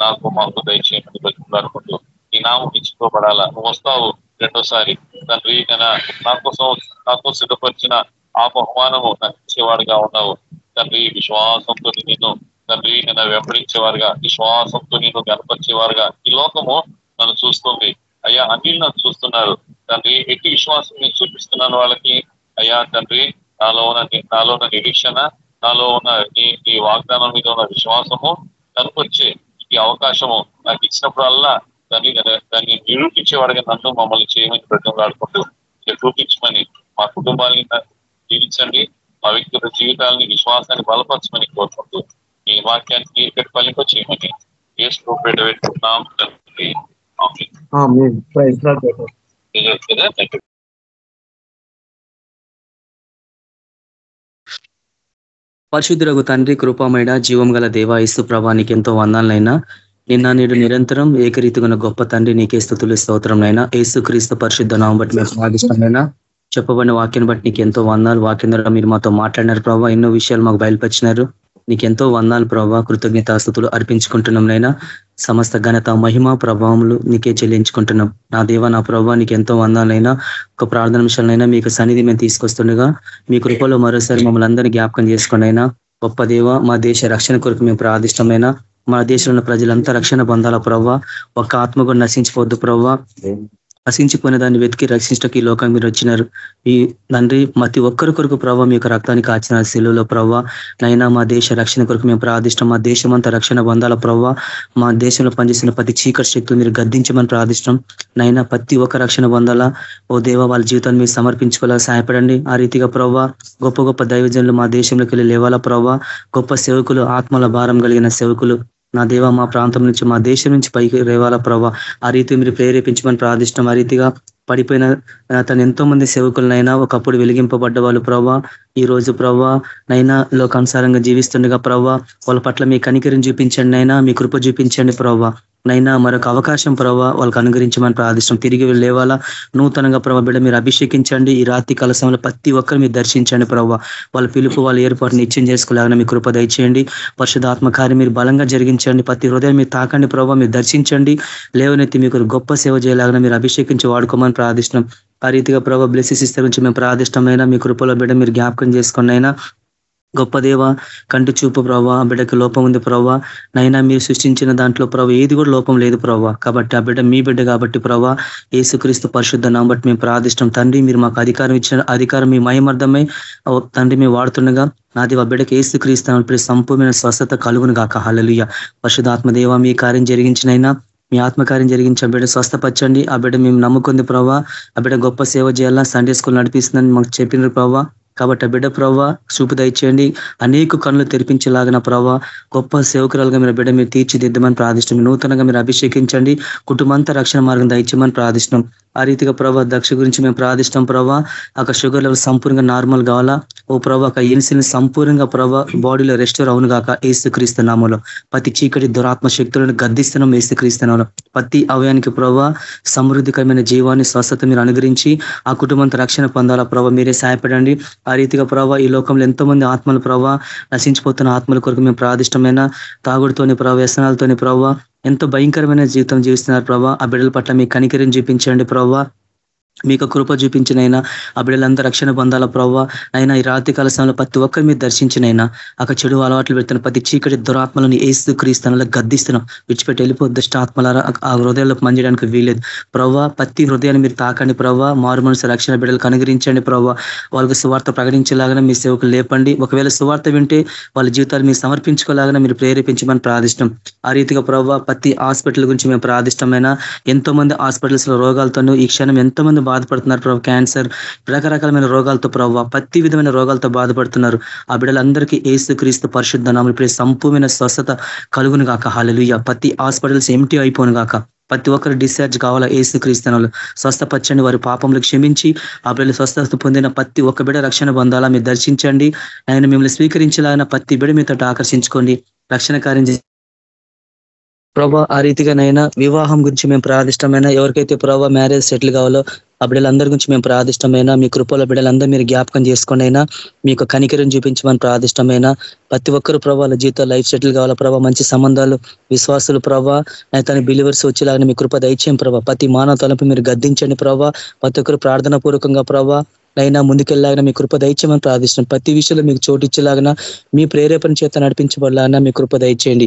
నాకు మాకు దయచేయమని బతుకులాడుకుంటూ ఈ నామం ఇచ్చుకోబడాలా నువ్వు వస్తావు రెండోసారి. తండ్రి నేను నా కోసం నాకు సిద్ధపరిచిన ఆ బహుమానము నాకు ఇచ్చేవాడుగా ఉన్నావు. తండ్రి విశ్వాసంతో నేను తండ్రి నన్ను వెంబడించేవారుగా విశ్వాసంతో నేను కనపరిచేవారుగా ఈ లోకము నన్ను చూస్తుంది. అయ్యా అన్నిలు నన్ను చూస్తున్నారు. తండ్రి ఎట్టి విశ్వాసం నేను చూపిస్తున్నాను వాళ్ళకి. అయ్యా తండ్రి నాలో ఉన్న నాలో ఉన్న నిరీక్షణ నాలో ఉన్న నీ నీ వాగ్దానం మీద ఉన్న విశ్వాసము కనపరిచే ఈ అవకాశము నాకు ఇచ్చినప్పుడల్లా దాన్ని దాన్ని నిరూపించేవాడిగా నన్ను మమ్మల్ని చేయమని బ్రతిమలాడుకుంటూ చూపించమని మా కుటుంబాన్ని జీవించండి మా వ్యక్తిగత జీవితాలని విశ్వాసాన్ని బలపరచమని కోరుకుంటూ ఈ వాక్యాన్ని మీరు పల్లింప చేయమని ఏసు రూపేట పెట్టుకున్నాం తండ్రి. పరిశుద్ధులకు తండ్రి కృపమైన జీవం గల దేవా ప్రభానికి ఎంతో వందాలనైనా. నిన్న నేడు నిరంతరం ఏకరీతిగా గొప్ప తండ్రి నీకే స్థుతులు స్తోత్రంనైనా ఏసు క్రీస్తు పరిశుద్ధ నామం బట్టి మేము స్వాదిష్టమైనా చెప్పబడిన వాక్యం బట్టి నీకు ఎంతో వందాలు. వాక్యం ద్వారా మీరు మాతో మాట్లాడినారు ప్రభావ ఎన్నో విషయాలు మాకు బయలుపరిచినారు. నీకెంతో వందాలు ప్రభావ కృతజ్ఞతాస్థుతులు అర్పించుకుంటున్నాం నైనా సమస్త ఘనత మహిమ ప్రభావములు నీకే చెల్లించుకుంటున్నాం. నా దేవ నా ప్రభావ నీకు ఎంతో వందాలైనా ఒక ప్రార్థన విషయాలైనా మీకు సన్నిధి మేము తీసుకొస్తుండగా మీ కృపలో మరోసారి మమ్మల్ని అందరినీ జ్ఞాపకం చేసుకోండి అయినా గొప్ప దేవ మా దేశ రక్షణ కొరకు మేము ప్రాదిష్టమైన మా దేశంలో ఉన్న ప్రజలంతా రక్షణ పొందాల ప్రవ్వ ఒక్క ఆత్మ కూడా నశించిపోద్దు ప్రవ్వ నశించిపోయిన దాన్ని వెతికి రక్షించడానికి ఈ లోకం మీరు వచ్చినారు. ఈ తండ్రి ప్రతి ఒక్కరి కొరకు ప్రభావ మీ యొక్క రక్తానికి కాచిన శిలువలో ప్రవ్వ నైనా మా దేశ రక్షణ కొరకు మేము ప్రార్థిష్టం. మా దేశం రక్షణ బంధాల ప్రవ్వ మా దేశంలో పనిచేసిన ప్రతి చీకటి శక్తులు మీరు గద్దించమని ప్రార్థిష్టం. నైనా ప్రతి ఒక్క రక్షణ బంధాల ఓ దేవ వాళ్ళ జీవితాన్ని మీరు సమర్పించుకోవాలా. సహాయపడండి. ఆ రీతిగా ప్రవ్వ గొప్ప గొప్ప దైవజనులు మా దేశంలోకి వెళ్ళి లేవాలా ప్రవ్వ గొప్ప సేవకులు ఆత్మల భారం కలిగిన సేవకులు. నా దేవ మా ప్రాంతం నుంచి మా దేశం నుంచి పైకి రేవాల ప్రభా ఆ రీతి మీరు ప్రేరేపించమని ప్రార్థిష్టం. ఆ రీతిగా పడిపోయిన తను ఎంతో మంది సేవకులనైనా ఒకప్పుడు వెలిగింపబడ్డ వాళ్ళు ప్రభా ఈ రోజు నైనా లోకానుసారంగా జీవిస్తుండగా ప్రభా వాళ్ళ పట్ల మీ కనికరిని చూపించండి నైనా మీ కృప చూపించండి ప్రభా నైనా మరొక అవకాశం ప్రభావ వాళ్ళకి అనుగ్రహించమని ప్రార్థిష్టం తిరిగి లేవాలా? నూతనంగా ప్రభావ బిడ్డ మీరు అభిషేకించండి. ఈ రాత్రి కలసంలో ప్రతి ఒక్కరు మీరు దర్శించండి ప్రభావ వాళ్ళ పిలుపు వాళ్ళ ఏర్పాటు నిత్యం చేసుకోలేగానే మీ కృప దయచేయండి. పరిశుధాత్మ కార్యం మీరు బలంగా జరిగించండి. ప్రతి హృదయం మీరు తాకండి ప్రభావ మీరు దర్శించండి. లేవనెత్తి మీకు గొప్ప సేవ చేయలాగానే మీరు అభిషేకించి వాడుకోమని ప్రార్థిష్టం ఆ రీతిగా ప్రభావ బ్లెస్సెస్ ఇస్తే నుంచి మేము ప్రాదిష్టమైన మీ కృపలో బిడ్డ మీరు జ్ఞాపకం చేసుకున్న అయినా గొప్ప దేవ కంటి చూపు ప్రభావ ఆ బిడ్డకి లోపం ఉంది ప్రభావ నైనా మీరు సృష్టించిన దాంట్లో ప్రభావ ఏది కూడా లోపం లేదు ప్రభావ కాబట్టి ఆ బిడ్డ మీ బిడ్డ కాబట్టి ప్రభావ ఏసుక్రీస్తు పరిశుద్ధ నామం బట్టి మేము ప్రార్థిష్టం. తండ్రి మీరు మాకు అధికారం ఇచ్చిన అధికారం మీ మయమర్థమై తండ్రి మేము వాడుతుండగా నాది ఆ బిడ్డకి ఏసుక్రీస్తు ఇప్పుడు సంపూర్ణ స్వస్థత కలుగును గాక హలలుయ పరిశుధాత్మదేవ మీ కార్యం జరిగించినైనా మీ ఆత్మకార్యం జరిగించి. ఆ బిడ్డ స్వస్థపరచండి. ఆ బిడ్డ మేము నమ్ముకుంది ప్రభావ ఆ బిడ్డ గొప్ప సేవ చేయాలా? సండే స్కూల్ నడిపిస్తుందని మాకు చెప్పినారు ప్రభావ కాబట్టి బిడ్డ ప్రభావ చూపు దయచేయండి. అనేక కనులు తెరిపించేలాగిన ప్రభావ గొప్ప సేవకురాలుగా మీరు బిడ్డ మీరు తీర్చిదిద్దమని ప్రార్థిష్టం నూతనంగా మీరు అభిషేకించండి. కుటుంబంతా రక్షణ మార్గం దయచేయమని ప్రార్థిష్టం ఆ రీతిగా ప్రభావ దక్ష గురించి మేము ప్రార్థిష్టం ప్రభా ఒక షుగర్ లెవెల్ సంపూర్ణంగా నార్మల్ కావాలా? ఓ ప్రభా ఒక ఇన్సులిన్ సంపూర్ణంగా ప్రభావ బాడీలో రెస్టోర్ అవును కాక ఏసు క్రీస్తునామలో ప్రతి చీకటి దురాత్మ శక్తులను గద్దిస్తున్నాం ఏసుక్రీస్తున్నాములో ప్రతి అవయానికి ప్రభావ సమృద్ధికరమైన జీవాన్ని స్వస్థత మీరు అనుగ్రహించి ఆ కుటుంబంతో రక్షణ పొందాలా ప్రభావ మీరే సహాయపడండి. ఆ రీతిగా ప్రభావ ఈ లోకంలో ఎంతో మంది ఆత్మల ప్రభావ నశించిపోతున్న ఆత్మల కొరకు మేము ప్రాదిష్టమైన తాగుడుతోని ప్రభావ వ్యసనాలతోని ప్రభావ ఎంతో భయంకరమైన జీవితం జీవిస్తున్నారు ప్రభావ ఆ బిడ్డల పట్ల మీ కనికరిని చూపించండి ప్రభావ మీకు కృప చూపించినైనా ఆ బిడ్డలంతా రక్షణ పొందాల ప్రవ్వ? అయినా ఈ రాత్రి కాల సమయంలో ప్రతి ఒక్కరి మీద దర్శించినైనా అక్కడ చెడు అలవాట్లు పెడుతున్న ప్రతి చీకటి దురాత్మలను ఏసు క్రీస్తులలో గద్దిస్తున్నాం. విడిచిపెట్టి వెళ్ళిపో ఆత్మల ఆ హృదయాలకు మంజడానికి వీలేదు ప్రవ్వ ప్రతి హృదయాన్ని మీరు తాకండి ప్రవ్వ. మారు మనసు రక్షణ బిడ్డలకు అనుగ్రహించండి ప్రవ్వ. వాళ్ళకి సువార్త ప్రకటించేలాగానే మీ సేవకులు లేపండి. ఒకవేళ సువార్త వింటే వాళ్ళ జీవితాలు మీరు సమర్పించుకోలాగానే మీరు ప్రేరేపించమని ప్రార్థిష్టం ఆ రీతిగా ప్రవ్వ ప్రతి హాస్పిటల్ గురించి మేము ప్రార్థిష్టమైన ఎంతో మంది హాస్పిటల్స్లో రోగాలతోనూ ఈ క్షణం ఎంతో మంది బాధపడుతున్నారు ప్రభు. క్యాన్సర్ రకరకాలమైన రోగాలతో ప్రభు ప్రతి విధమైన రోగాలతో బాధపడుతున్నారు. ఆ బిడ్డలందరికీ ఏసు క్రీస్తు పరిశుద్ధ నామలు సంపూర్ణ స్వస్థత కలుగును కాక హాలలుయ్య ప్రతి హాస్పిటల్స్ ఎంటీ అయిపోను కాక ప్రతి ఒక్కరు డిశ్చార్జ్ కావాలా ఏసు క్రీస్తునాలు స్వస్థపరచండి వారి పాపంలో క్షమించి ఆ బిడ్డలు స్వస్థత పొందిన ప్రతి ఒక్క బిడ రక్షణ బంధాలా మీరు దర్శించండి. ఆయన మిమ్మల్ని స్వీకరించాలన్న ప్రతి బిడ మీతో ఆకర్షించుకోండి. రక్షణ కార్యం ప్రభా ఆ రీతిగానైనా వివాహం గురించి మేము ప్రాదిష్టమైన ఎవరికైతే ప్రభావ మ్యారేజ్ సెటిల్ కావాలో ఆ బిడ్డలందరి గురించి మేము ప్రాదిష్టమైన మీ కృపలో బిడ్డలందరూ మీరు జ్ఞాపకం చేసుకోండి అయినా మీకు కనికరం చూపించమని ప్రాదిష్టమైన ప్రతి ఒక్కరు ప్రభావాల జీవితం లైఫ్ సెటిల్ కావాల ప్రభావ మంచి సంబంధాలు విశ్వాసులు ప్రభావ తన బిలివర్స్ వచ్చేలాగా మీ కృప దయచేయం ప్రభావ ప్రతి మానవ తలపు మీరు గద్దించండి ప్రభావ ప్రతి ఒక్కరు ప్రార్థన పూర్వకంగా ప్రభావ నైనా ముందుకెళ్ళలాగిన మీ కృప దయచేయమని ప్రార్థిస్తున్నాం. ప్రతి విషయంలో మీకు చోటు ఇచ్చేలాగిన మీ ప్రేరేపణ చేత నడిపించబడలాగిన మీ కృప దయచేయండి.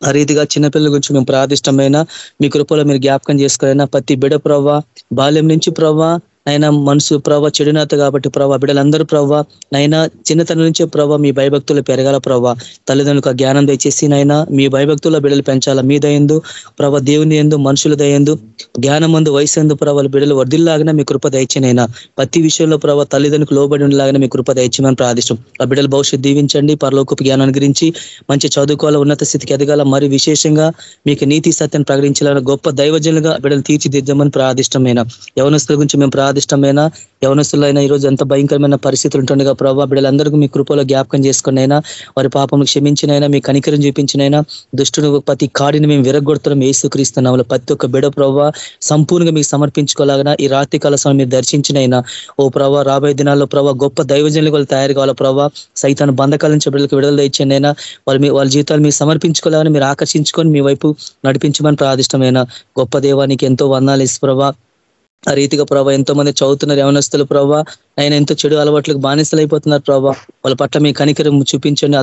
ఆ రీతిగా చిన్నపిల్లల గురించి మేము ప్రాదిష్టమైన మీ కృపలో మీరు జ్ఞాపకం చేసుకోవాలన్నా ప్రతి బిడ ప్రవ్వ బాల్యం నుంచి ప్రవ్వ నైనా మనసు ప్రభావ చెడునాథ కాబట్టి ప్రభావ బిడ్డలందరూ ప్రభావ నైనా చిన్నతనం నుంచే ప్రభావ మీ భయభక్తులు పెరగాల ప్రభావ తల్లిదండ్రులకు జ్ఞానం దయచేసి నైనా మీ భయభక్తుల బిడ్డలు పెంచాలా. మీ దయందు ప్రభావ దేవుని ఎందు మనుషుల దయందు జ్ఞానం ముందు వయసు ఎందు ప్రభావ బిడ్డలు వర్దిల్లాగిన మీ కృప దయచేనైనా ప్రతి విషయంలో ప్రభావ తల్లిదండ్రులకు లోబడి ఉండలాగిన మీ కృప దయచేమని ప్రార్థిష్టం ఆ బిడ్డలు భవిష్యత్తు దీవించండి. పరలోకపు జ్ఞానాన్ని గురించి మంచి చదువుకోవాలి ఉన్నత స్థితికి ఎదగాల. మరి విశేషంగా మీకు నీతి సత్యం ప్రకటించాలని గొప్ప దైవజనులుగా బిడ్డలు తీర్చిదిద్దామని ప్రార్థిష్టమైన యవనస్తుల గురించి మేము ప్రార్థిష్టమైన యవనస్తులైనా ఈరోజు ఎంత భయంకరమైన పరిస్థితులు ఉంటుండగా ప్రభావ బిడ్డలందరికీ మీ కృపలో జ్ఞాపకం చేసుకున్నైనా వారి పాపం క్షమించినైనా మీ కనికరం చూపించినైనా దుష్టును ప్రతి కాడిని మేము విరగొడుతున్నాం ఏసుక్రీస్తున్నాము ప్రతి ఒక్క బిడ ప్రభావ సంపూర్ణంగా మీకు సమర్పించుకోలాగా ఈ రాత్రి కాల సమయం మీరు దర్శించినైనా. ఓ ప్రభావ రాబోయే దినాల్లో ప్రభావ గొప్ప దైవజనులు వాళ్ళు తయారు కావాల ప్రభావ సైతాన్ని బంధకాల నుంచి బిడ్డలకు విడుదల ఇచ్చిందైనా వాళ్ళు మీ వాళ్ళ జీవితాలు మీరు సమర్పించుకోలేమని మీరు ఆకర్షించుకొని మీ వైపు నడిపించమని ప్రాదిష్టమైన గొప్ప దేవానికి ఎంతో వందాలు ఇసు ప్రభా ఆ రీతిగా ప్రభావ ఎంతో మంది చదువుతున్నారు యవనస్తులు ప్రభావ ఆయన ఎంతో చెడు అలవాట్లకు బానిసలు అయిపోతున్నారు ప్రభావ వాళ్ళ పట్ల మీ కనికరం చూపించండి ఆ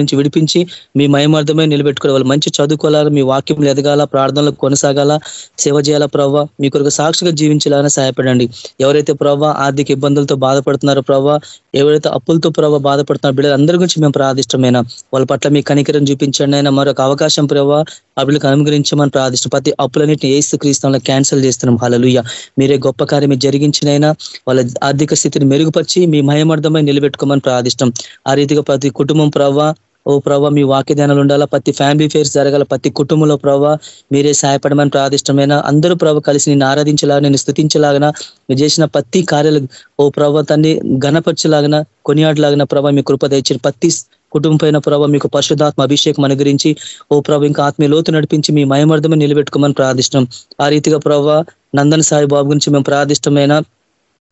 నుంచి విడిపించి మీ మయమార్థమే నిలబెట్టుకోవాలి వాళ్ళు మంచి చదువుకోవాలి మీ వాక్యం ఎదగాల ప్రార్థనలు కొనసాగాల సేవ చేయాలా ప్రభావ మీ కొరకు సాక్షిగా జీవించాలని సహాయపడండి. ఎవరైతే ప్రభావ ఆర్థిక ఇబ్బందులతో బాధపడుతున్నారో ప్రభావ ఎవరైతే అప్పులతో ప్రభావ బాధపడుతున్నారో బిడ్డలు అందరి గురించి మేము ప్రార్థిష్టమైన వాళ్ళ పట్ల మీ కనికరం చూపించండి. అయినా మరొక అవకాశం ప్రభావ ఆ బిడ్డలకు అనుగ్రహించమని ప్రార్థిష్టం. ప్రతి అప్పులన్నింటిని ఏసు క్రీస్తంలో క్యాన్సిల్ చేస్తున్నాం. హలలుయ్య మీరే గొప్ప కార్యం జరిగించినైనా వాళ్ళ ఆర్థిక స్థితిని మెరుగుపరిచి మీ మయమర్థమై నిలబెట్టుకోమని ప్రార్థిష్టం. ఆ రీతిగా ప్రతి కుటుంబం ప్రవ్వా ఓ ప్రభావ మీ వాక్యధానాలు ఉండాలా? ప్రతి ఫ్యామిలీ ఫేర్స్ జరగాల. ప్రతి కుటుంబంలో ప్రభావ మీరే సహాయపడమని ప్రాదిష్టమైన అందరూ ప్రభావ కలిసి నేను ఆరాధించలాగా నేను స్థుతించలాగన మీరు చేసిన ప్రతి కార్యాలు ఓ ప్రభావ తన్ని గణపరచలాగన కొనియాడలాగిన ప్రభావ మీ కృప తెచ్చిన ప్రతి కుటుంబం పైన ప్రభావ మీకు పరిశుధాత్మ అభిషేకం అనుగురించి ఓ ప్రభు ఇంకా ఆత్మీయ లోతు నడిపించి మీ మయమర్థమే నిలబెట్టుకోమని ప్రార్థిష్టం. ఆ రీతిగా ప్రభావ నందన్ సాయి బాబు గురించి మేము ప్రార్థిష్టమైన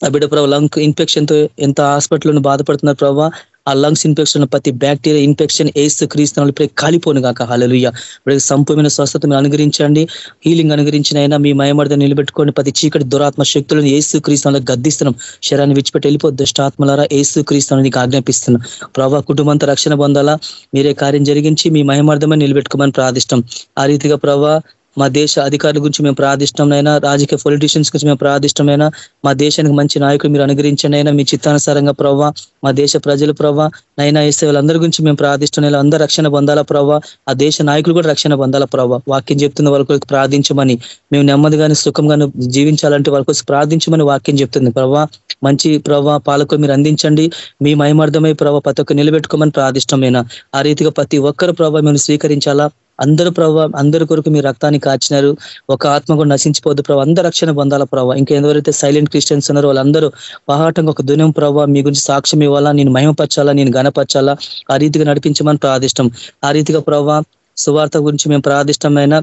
ఆ బిడ్డ ప్రభావ లంగ్ ఇన్ఫెక్షన్తో ఎంత హాస్పిటల్లో బాధపడుతున్నారు ప్రభావ ఆ లంగ్స్ ఇన్ఫెక్షన్ ప్రతి బ్యాక్టీరియా ఇన్ఫెక్షన్ ఏసు క్రీస్తున్నారు ఇప్పుడే కాలిపోను కాక హలలుయ్య ఇప్పుడు సంపూర్ణమైన స్వస్థత మీరు అనుగరించండి హీలింగ్ అయినా మీ మయమర్ద నిలబెట్టుకోండి. ప్రతి చీకటి దురాత్మ శక్తులను ఏసు క్రీస్తులకు గద్దిస్తున్నాం. శరాన్ని విడిచిపెట్టి వెళ్ళిపోద్దు దుష్టాత్మలారా ఏసు క్రీస్తుని నీకు ఆజ్ఞాపిస్తున్నాం. ప్రభావ కుటుంబంతో రక్షణ పొందాలా? మీరే కార్యం జరిగించి మీ మయమర్దమే నిలబెట్టుకోమని ప్రార్థిష్టం. ఆ రీతిగా ప్రభావ మా దేశ అధికారుల గురించి మేము ప్రార్థిష్టమైనా రాజకీయ పొలిటీషియన్స్ గురించి మేము ప్రార్థిష్టమైనా మా దేశానికి మంచి నాయకులు మీరు అనుగ్రహించండి అయినా మీ చిత్తానుసారంగా ప్రవ్వ మా దేశ ప్రజలు ప్రవ్వ నైనా వేసే వాళ్ళందరి గురించి మేము ప్రార్థిష్టమైన అందరూ రక్షణ పొందాలా ప్రవ్వ ఆ దేశ నాయకులు కూడా రక్షణ పొందాలా ప్రవ్వ. వాక్యం చెప్తున్న వాళ్ళకి ప్రార్థించమని మేము నెమ్మదిగాని సుఖంగాను జీవించాలంటే వాళ్ళ కోసం ప్రార్థించమని వాక్యం చెప్తుంది ప్రవ్వ. మంచి ప్రవ్వా పాలకు మీరు అందించండి మీ మయమార్థమై ప్రభావ ప్రతి ఒక్క నిలబెట్టుకోమని ప్రార్థిష్టమైన. ఆ రీతిగా ప్రతి ఒక్కరు ప్రభావ మేము స్వీకరించాలా? అందరూ ప్రభావ అందరి కొరకు మీ రక్తాన్ని కాచినారు. ఒక ఆత్మ కూడా నశించిపోద్దు ప్రభావ అందరు రక్షణ పొందాల ప్రభావ ఇంకా ఎవరైతే సైలెంట్ క్రిస్టియన్స్ ఉన్నారో వాళ్ళందరూ పహాటంగా ఒక దునం ప్రభావ మీ గురించి సాక్ష్యం ఇవ్వాలా నేను మహిమపరచాలా నేను గణపరచాలా ఆ రీతిగా నడిపించమని ప్రార్థిష్టం. ఆ రీతిగా ప్రభావ సువార్త గురించి మేము ప్రార్థిష్టమైన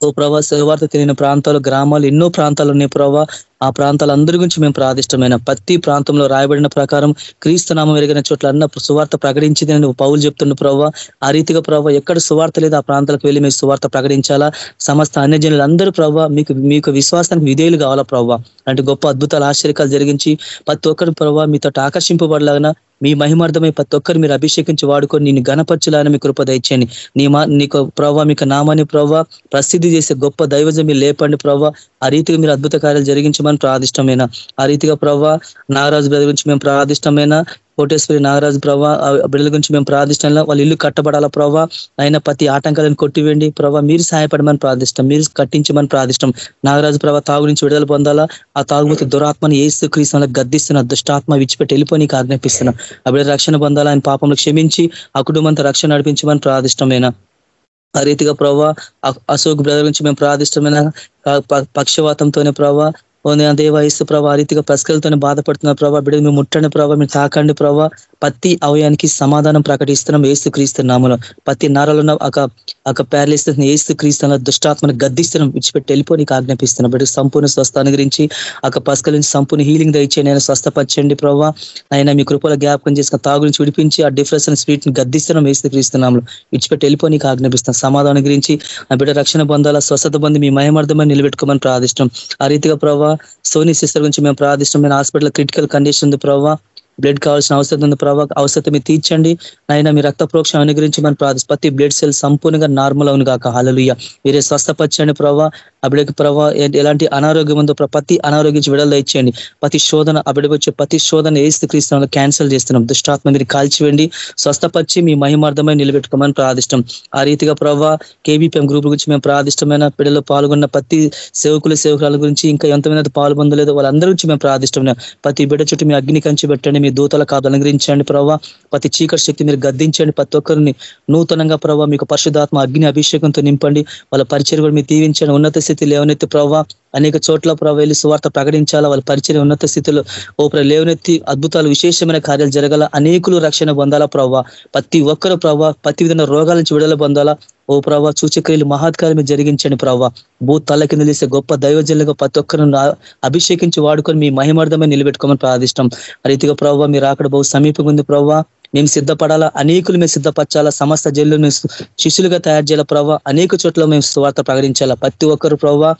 ఓ ప్రభా సువార్త తెలియని ప్రాంతాలు గ్రామాలు ఎన్నో ప్రాంతాలు ఉన్నాయి ప్రభావ ఆ ప్రాంతాలందరి గురించి మేము ప్రాదిష్టమైన ప్రతి ప్రాంతంలో రాయబడిన ప్రకారం క్రీస్తు నామం ఎరిగిన చోట్ల అన్న సువార్త ప్రకటించింది నువ్వు పౌలు చెప్తున్న ప్రభావ ఆ రీతిగా ప్రవ్వ ఎక్కడ సువార్త లేదు ఆ ప్రాంతాలకు వెళ్ళి మీరు సువార్త ప్రకటించాలా? సమస్త అన్యజనులు అందరూ ప్రభావ మీకు మీకు విశ్వాసానికి విధేయులు కావాలా ప్రభావ అంటే గొప్ప అద్భుతాలు ఆశ్చర్యకాలు జరిగించి ప్రతి ఒక్కరు ప్రభావ మీతో ఆకర్షింపబడలాగిన? మీ మహిమార్థమై ప్రతి ఒక్కరు మీరు అభిషేకించి వాడుకొని నేను గణపరచులాని మీ కృప దయచేయండి. నీ మా నీకు ప్రభావ మీకు నామాన్ని ప్రభావ ప్రసిద్ధి చేసే గొప్ప దైవజం మీరు లేపండి ప్రభావ ఆ రీతిగా మీరు అద్భుత కార్యాలు జరిగించమని ప్రాదిష్టమైన? ఆ రీతిగా ప్రభావ నాగరాజు బిడ్డ గురించి మేము ప్రాదిష్టమైన? కోటేశ్వరి నాగరాజు ప్రభావ బిడ్డల గురించి మేము ప్రార్థిష్టంలో వాళ్ళ ఇల్లు కట్టబడాలా ప్రభావ అయినా ప్రతి ఆటంకాలను కొట్టివేండి ప్రభావ మీరు సహాయపడమని ప్రార్థిష్టం మీరు కట్టించమని ప్రార్థిష్టం నాగరాజు ప్రభావ తాగు నుంచి విడుదల పొందాలా? ఆ తాగుబోతు దురాత్మని ఏసు క్రీస్తులకు గద్దిస్తున్న దుష్టాత్మ విడిచిపెట్టి వెళ్ళిపోయి నీకు ఆజ్ఞాపిస్తున్నాం. ఆ బిడ్డ రక్షణ పొందాలా? ఆయన పాపంలో క్షమించి ఆ కుటుంబంతో రక్షణ నడిపించమని ప్రార్థిష్టమైన ఆ రీతిగా ప్రభావ అశోక్ బ్రదర్ గురించి మేము ప్రార్థిష్టమైన పక్షవాతంతోనే ప్రభావ దేవ ఇసు ప్రభావ రీతిగా పసుకలతోనే బాధపడుతున్న ప్రభావ బిడ్డ మేము ముట్టండి ప్రభావ మీరు తాకండి ప్రభావ ప్రతి అవయానికి సమాధానం ప్రకటిస్తున్నాం ఏసు క్రీస్తు నామలో. ప్రతి నరలో ఒక ఒక ప్యారలిస్తున్న ఏసు క్రీస్తున్న దుష్టాత్మను గద్దిస్తున్నాం విడిచిపెట్టి వెళ్ళిపో నీకు ఆజ్ఞాపిస్తున్నాం. బిడ్డ సంపూర్ణ స్వస్థాన్ని గురించి ఒక పసుకల నుంచి సంపూర్ణ హీలింగ్ దయచే నేను స్వస్థపరచండి ప్రభావ ఆయన మీ కృపల జ్ఞాపకం చేసిన తాగు నుంచి విడిపించి ఆ డిఫరెన్స్ స్వీట్ని గద్దిస్తున్నాం ఏసు క్రీస్తున్నాములు విడిచిపెట్టి వెళ్ళిపో నీకు ఆజ్ఞాపిస్తాం సమాధానం గురించి ఆ బిడ్డ రక్షణ బంధాల స్వస్థత బంధు మీ మయమర్థమని నిలబెట్టుకోమని ప్రార్థిష్టం ఆ రీతిగా ప్రభావ సోనీ సిస్టర్ గురించి మేము ప్రార్థిష్టమైన హాస్పిటల్ క్రిటికల్ కండిషన్ ఉంది ప్రభావ బ్లడ్ కావాల్సిన అవసరం ఉంది. ప్రభావ అవసరం మీరు తీర్చండి. ఆయన మీ రక్త ప్రోక్షణ అనుగ్రహించి మనం ప్రార్థి ప్రతి బ్లడ్ సెల్ సంపూర్ణంగా నార్మల్ అవును కాక హలలుయ మీరే స్వస్థపరచండి ప్రభావ అబిడకి ప్రభావ ఎలాంటి అనారోగ్యం ఉందో ప్రతి అనారోగ్యం విడుదల ఇచ్చేయండి ప్రతి శోధన అబిడకి వచ్చే ప్రతి శోధన ఏస్తు క్రీస్తున్నా క్యాన్సిల్ చేస్తున్నాం. దుష్టాత్మ మీరు కాల్చివేండి స్వస్థపరిచి మీ మహిమార్థమై నిలబెట్టుకోమని ప్రార్థిష్టం. ఆ రీతిగా ప్రభావ కేబీపీఎం గ్రూప్ గురించి మేము ప్రార్థిష్టమైన పిల్లలు పాల్గొన్న ప్రతి సేవకుల సేవకుల గురించి ఇంకా ఎంతమంది పాల్పొందలేదు వాళ్ళందరి గురించి మేము ప్రార్థిష్టం ప్రతి బిడ్డ చుట్టూ మీ అగ్ని కంచి పెట్టండి. మీ దూతల కాదు. అనుగ్రహించండి ప్రభావ ప్రతి చీకటి శక్తి మీరు గద్దించండి. ప్రతి ఒక్కరిని నూతనంగా ప్రభావ మీకు పరిశుధాత్మ అగ్ని అభిషేకంతో నింపండి. వాళ్ళ పరిచయం కూడా మీరు దీవించండి. ఉన్నత స్థితి లేవనెత్తి ప్రభావ అనేక చోట్ల ప్రభావ వెళ్ళి సువార్త ప్రకటించాలా? వాళ్ళ పరిచయం ఉన్నత స్థితిలో ఓ లేవనెత్తి అద్భుతాలు విశేషమైన కార్యాలు జరగాల? అనేకులు రక్షణ పొందాలా ప్రభావ ప్రతి ఒక్కరు ప్రభావ ప్రతి విధంగా రోగాల నుంచి విడుదల పొందాలా? ఓ ప్రభావ సూచక్రియలు మహాత్కార్యం జరిగించండి ప్రభావ భూ తల కింద తీసే గొప్ప దైవజనులుగా ప్రతి ఒక్కరు అభిషేకించి వాడుకొని మీ మహిమార్థమే నిలబెట్టుకోమని ప్రార్థిష్టం. రీతిగా ప్రభావ మీరు అక్కడ బహు సమీపంగా ఉంది ప్రభావ మేము సిద్ధపడాలా? అనేకులు మేము సిద్ధపరచాలా? సమస్త జల్లు మేము శిష్యులుగా తయారు చేయాలా ప్రభావ అనేక చోట్ల మేము స్వార్థ ప్రకటించాలా? ప్రతి ఒక్కరు ప్రభావ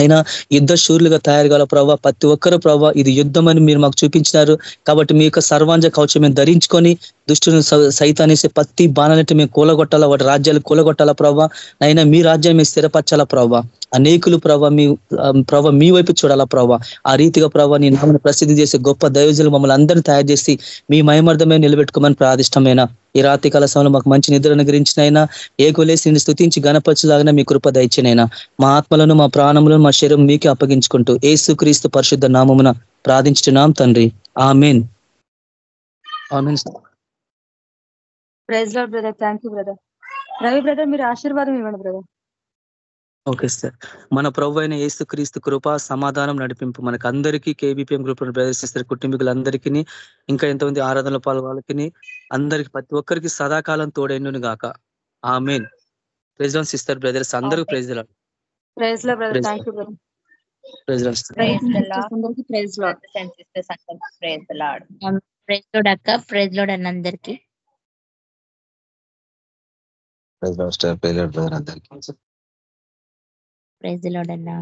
అయినా యుద్ధ శూరులుగా తయారు కాల ప్రభావ ప్రతి ఒక్కరు ప్రభావ ఇది యుద్ధం అని మీరు మాకు చూపించినారు. కాబట్టి మీ యొక్క సర్వాంజ కవచం మేము ధరించుకొని దుష్టుని సైతానేసి ప్రతి బాణాలంటే మేము కూలగొట్టాలా వాటి రాజ్యాలు కూలగొట్టాలా ప్రభావ అయినా మీ రాజ్యాన్ని మేము స్థిరపరచాలా ప్రభావ అనేకులు ప్రభావ మీ ప్రభావ మీ వైపు చూడాలా ప్రభావ ఆ రీతిగా ప్రభావ నీ నామను ప్రసిద్ధి చేసే గొప్ప దైవజులు మమ్మల్ని అందరినీ తయారు చేసి మీ మయమర్థమే నిలబెట్టుకోమని ప్రాదిష్టమైన ఈ రాత్రి కాల సమయంలో మాకు మంచి నిద్రను గురించినైనా ఏ కొలేసి నేను స్థుతించి గణపరచులాగిన మీ కృప దయచినైనా. మా ఆత్మలను మా ప్రాణములను మా శరీరం మీకే అప్పగించుకుంటూ ఏసు క్రీస్తు పరిశుద్ధ నామమున ప్రార్థించున్నాం తండ్రి. Amen. Praise lord brother thank you brother. Ravi brother మీరు ఆశీర్వాదం ఇవ్వండి బ్రదర్. Okay sir. మన ప్రభు అయిన ఏసు క్రీస్తు కృప సమాధానం నడిపింపు. మనకు అందరికీ కేబీపీఎం గ్రూప్ ప్రదర్శిస్తారు కుటుంబీకులందరికీ ఇంకా ఎంతమంది ఆరాధనలో పాల్గొనకి అందరికి ప్రతి ఒక్కరికి సదాకాలం తోడైండును గాక. ఆ మెయిన్ ప్రెసిడెంట్ సిస్టర్ బ్రదర్స్ అందరూ praise praise lord brother. Thank you brother. Praise అందరికీ ప్రైజ్లో ప్రైజ్ అక్క ప్రైజ్ ప్రైజ్ బ్రదర్ అందరికీ. ప్రైజ్ లోడన్నా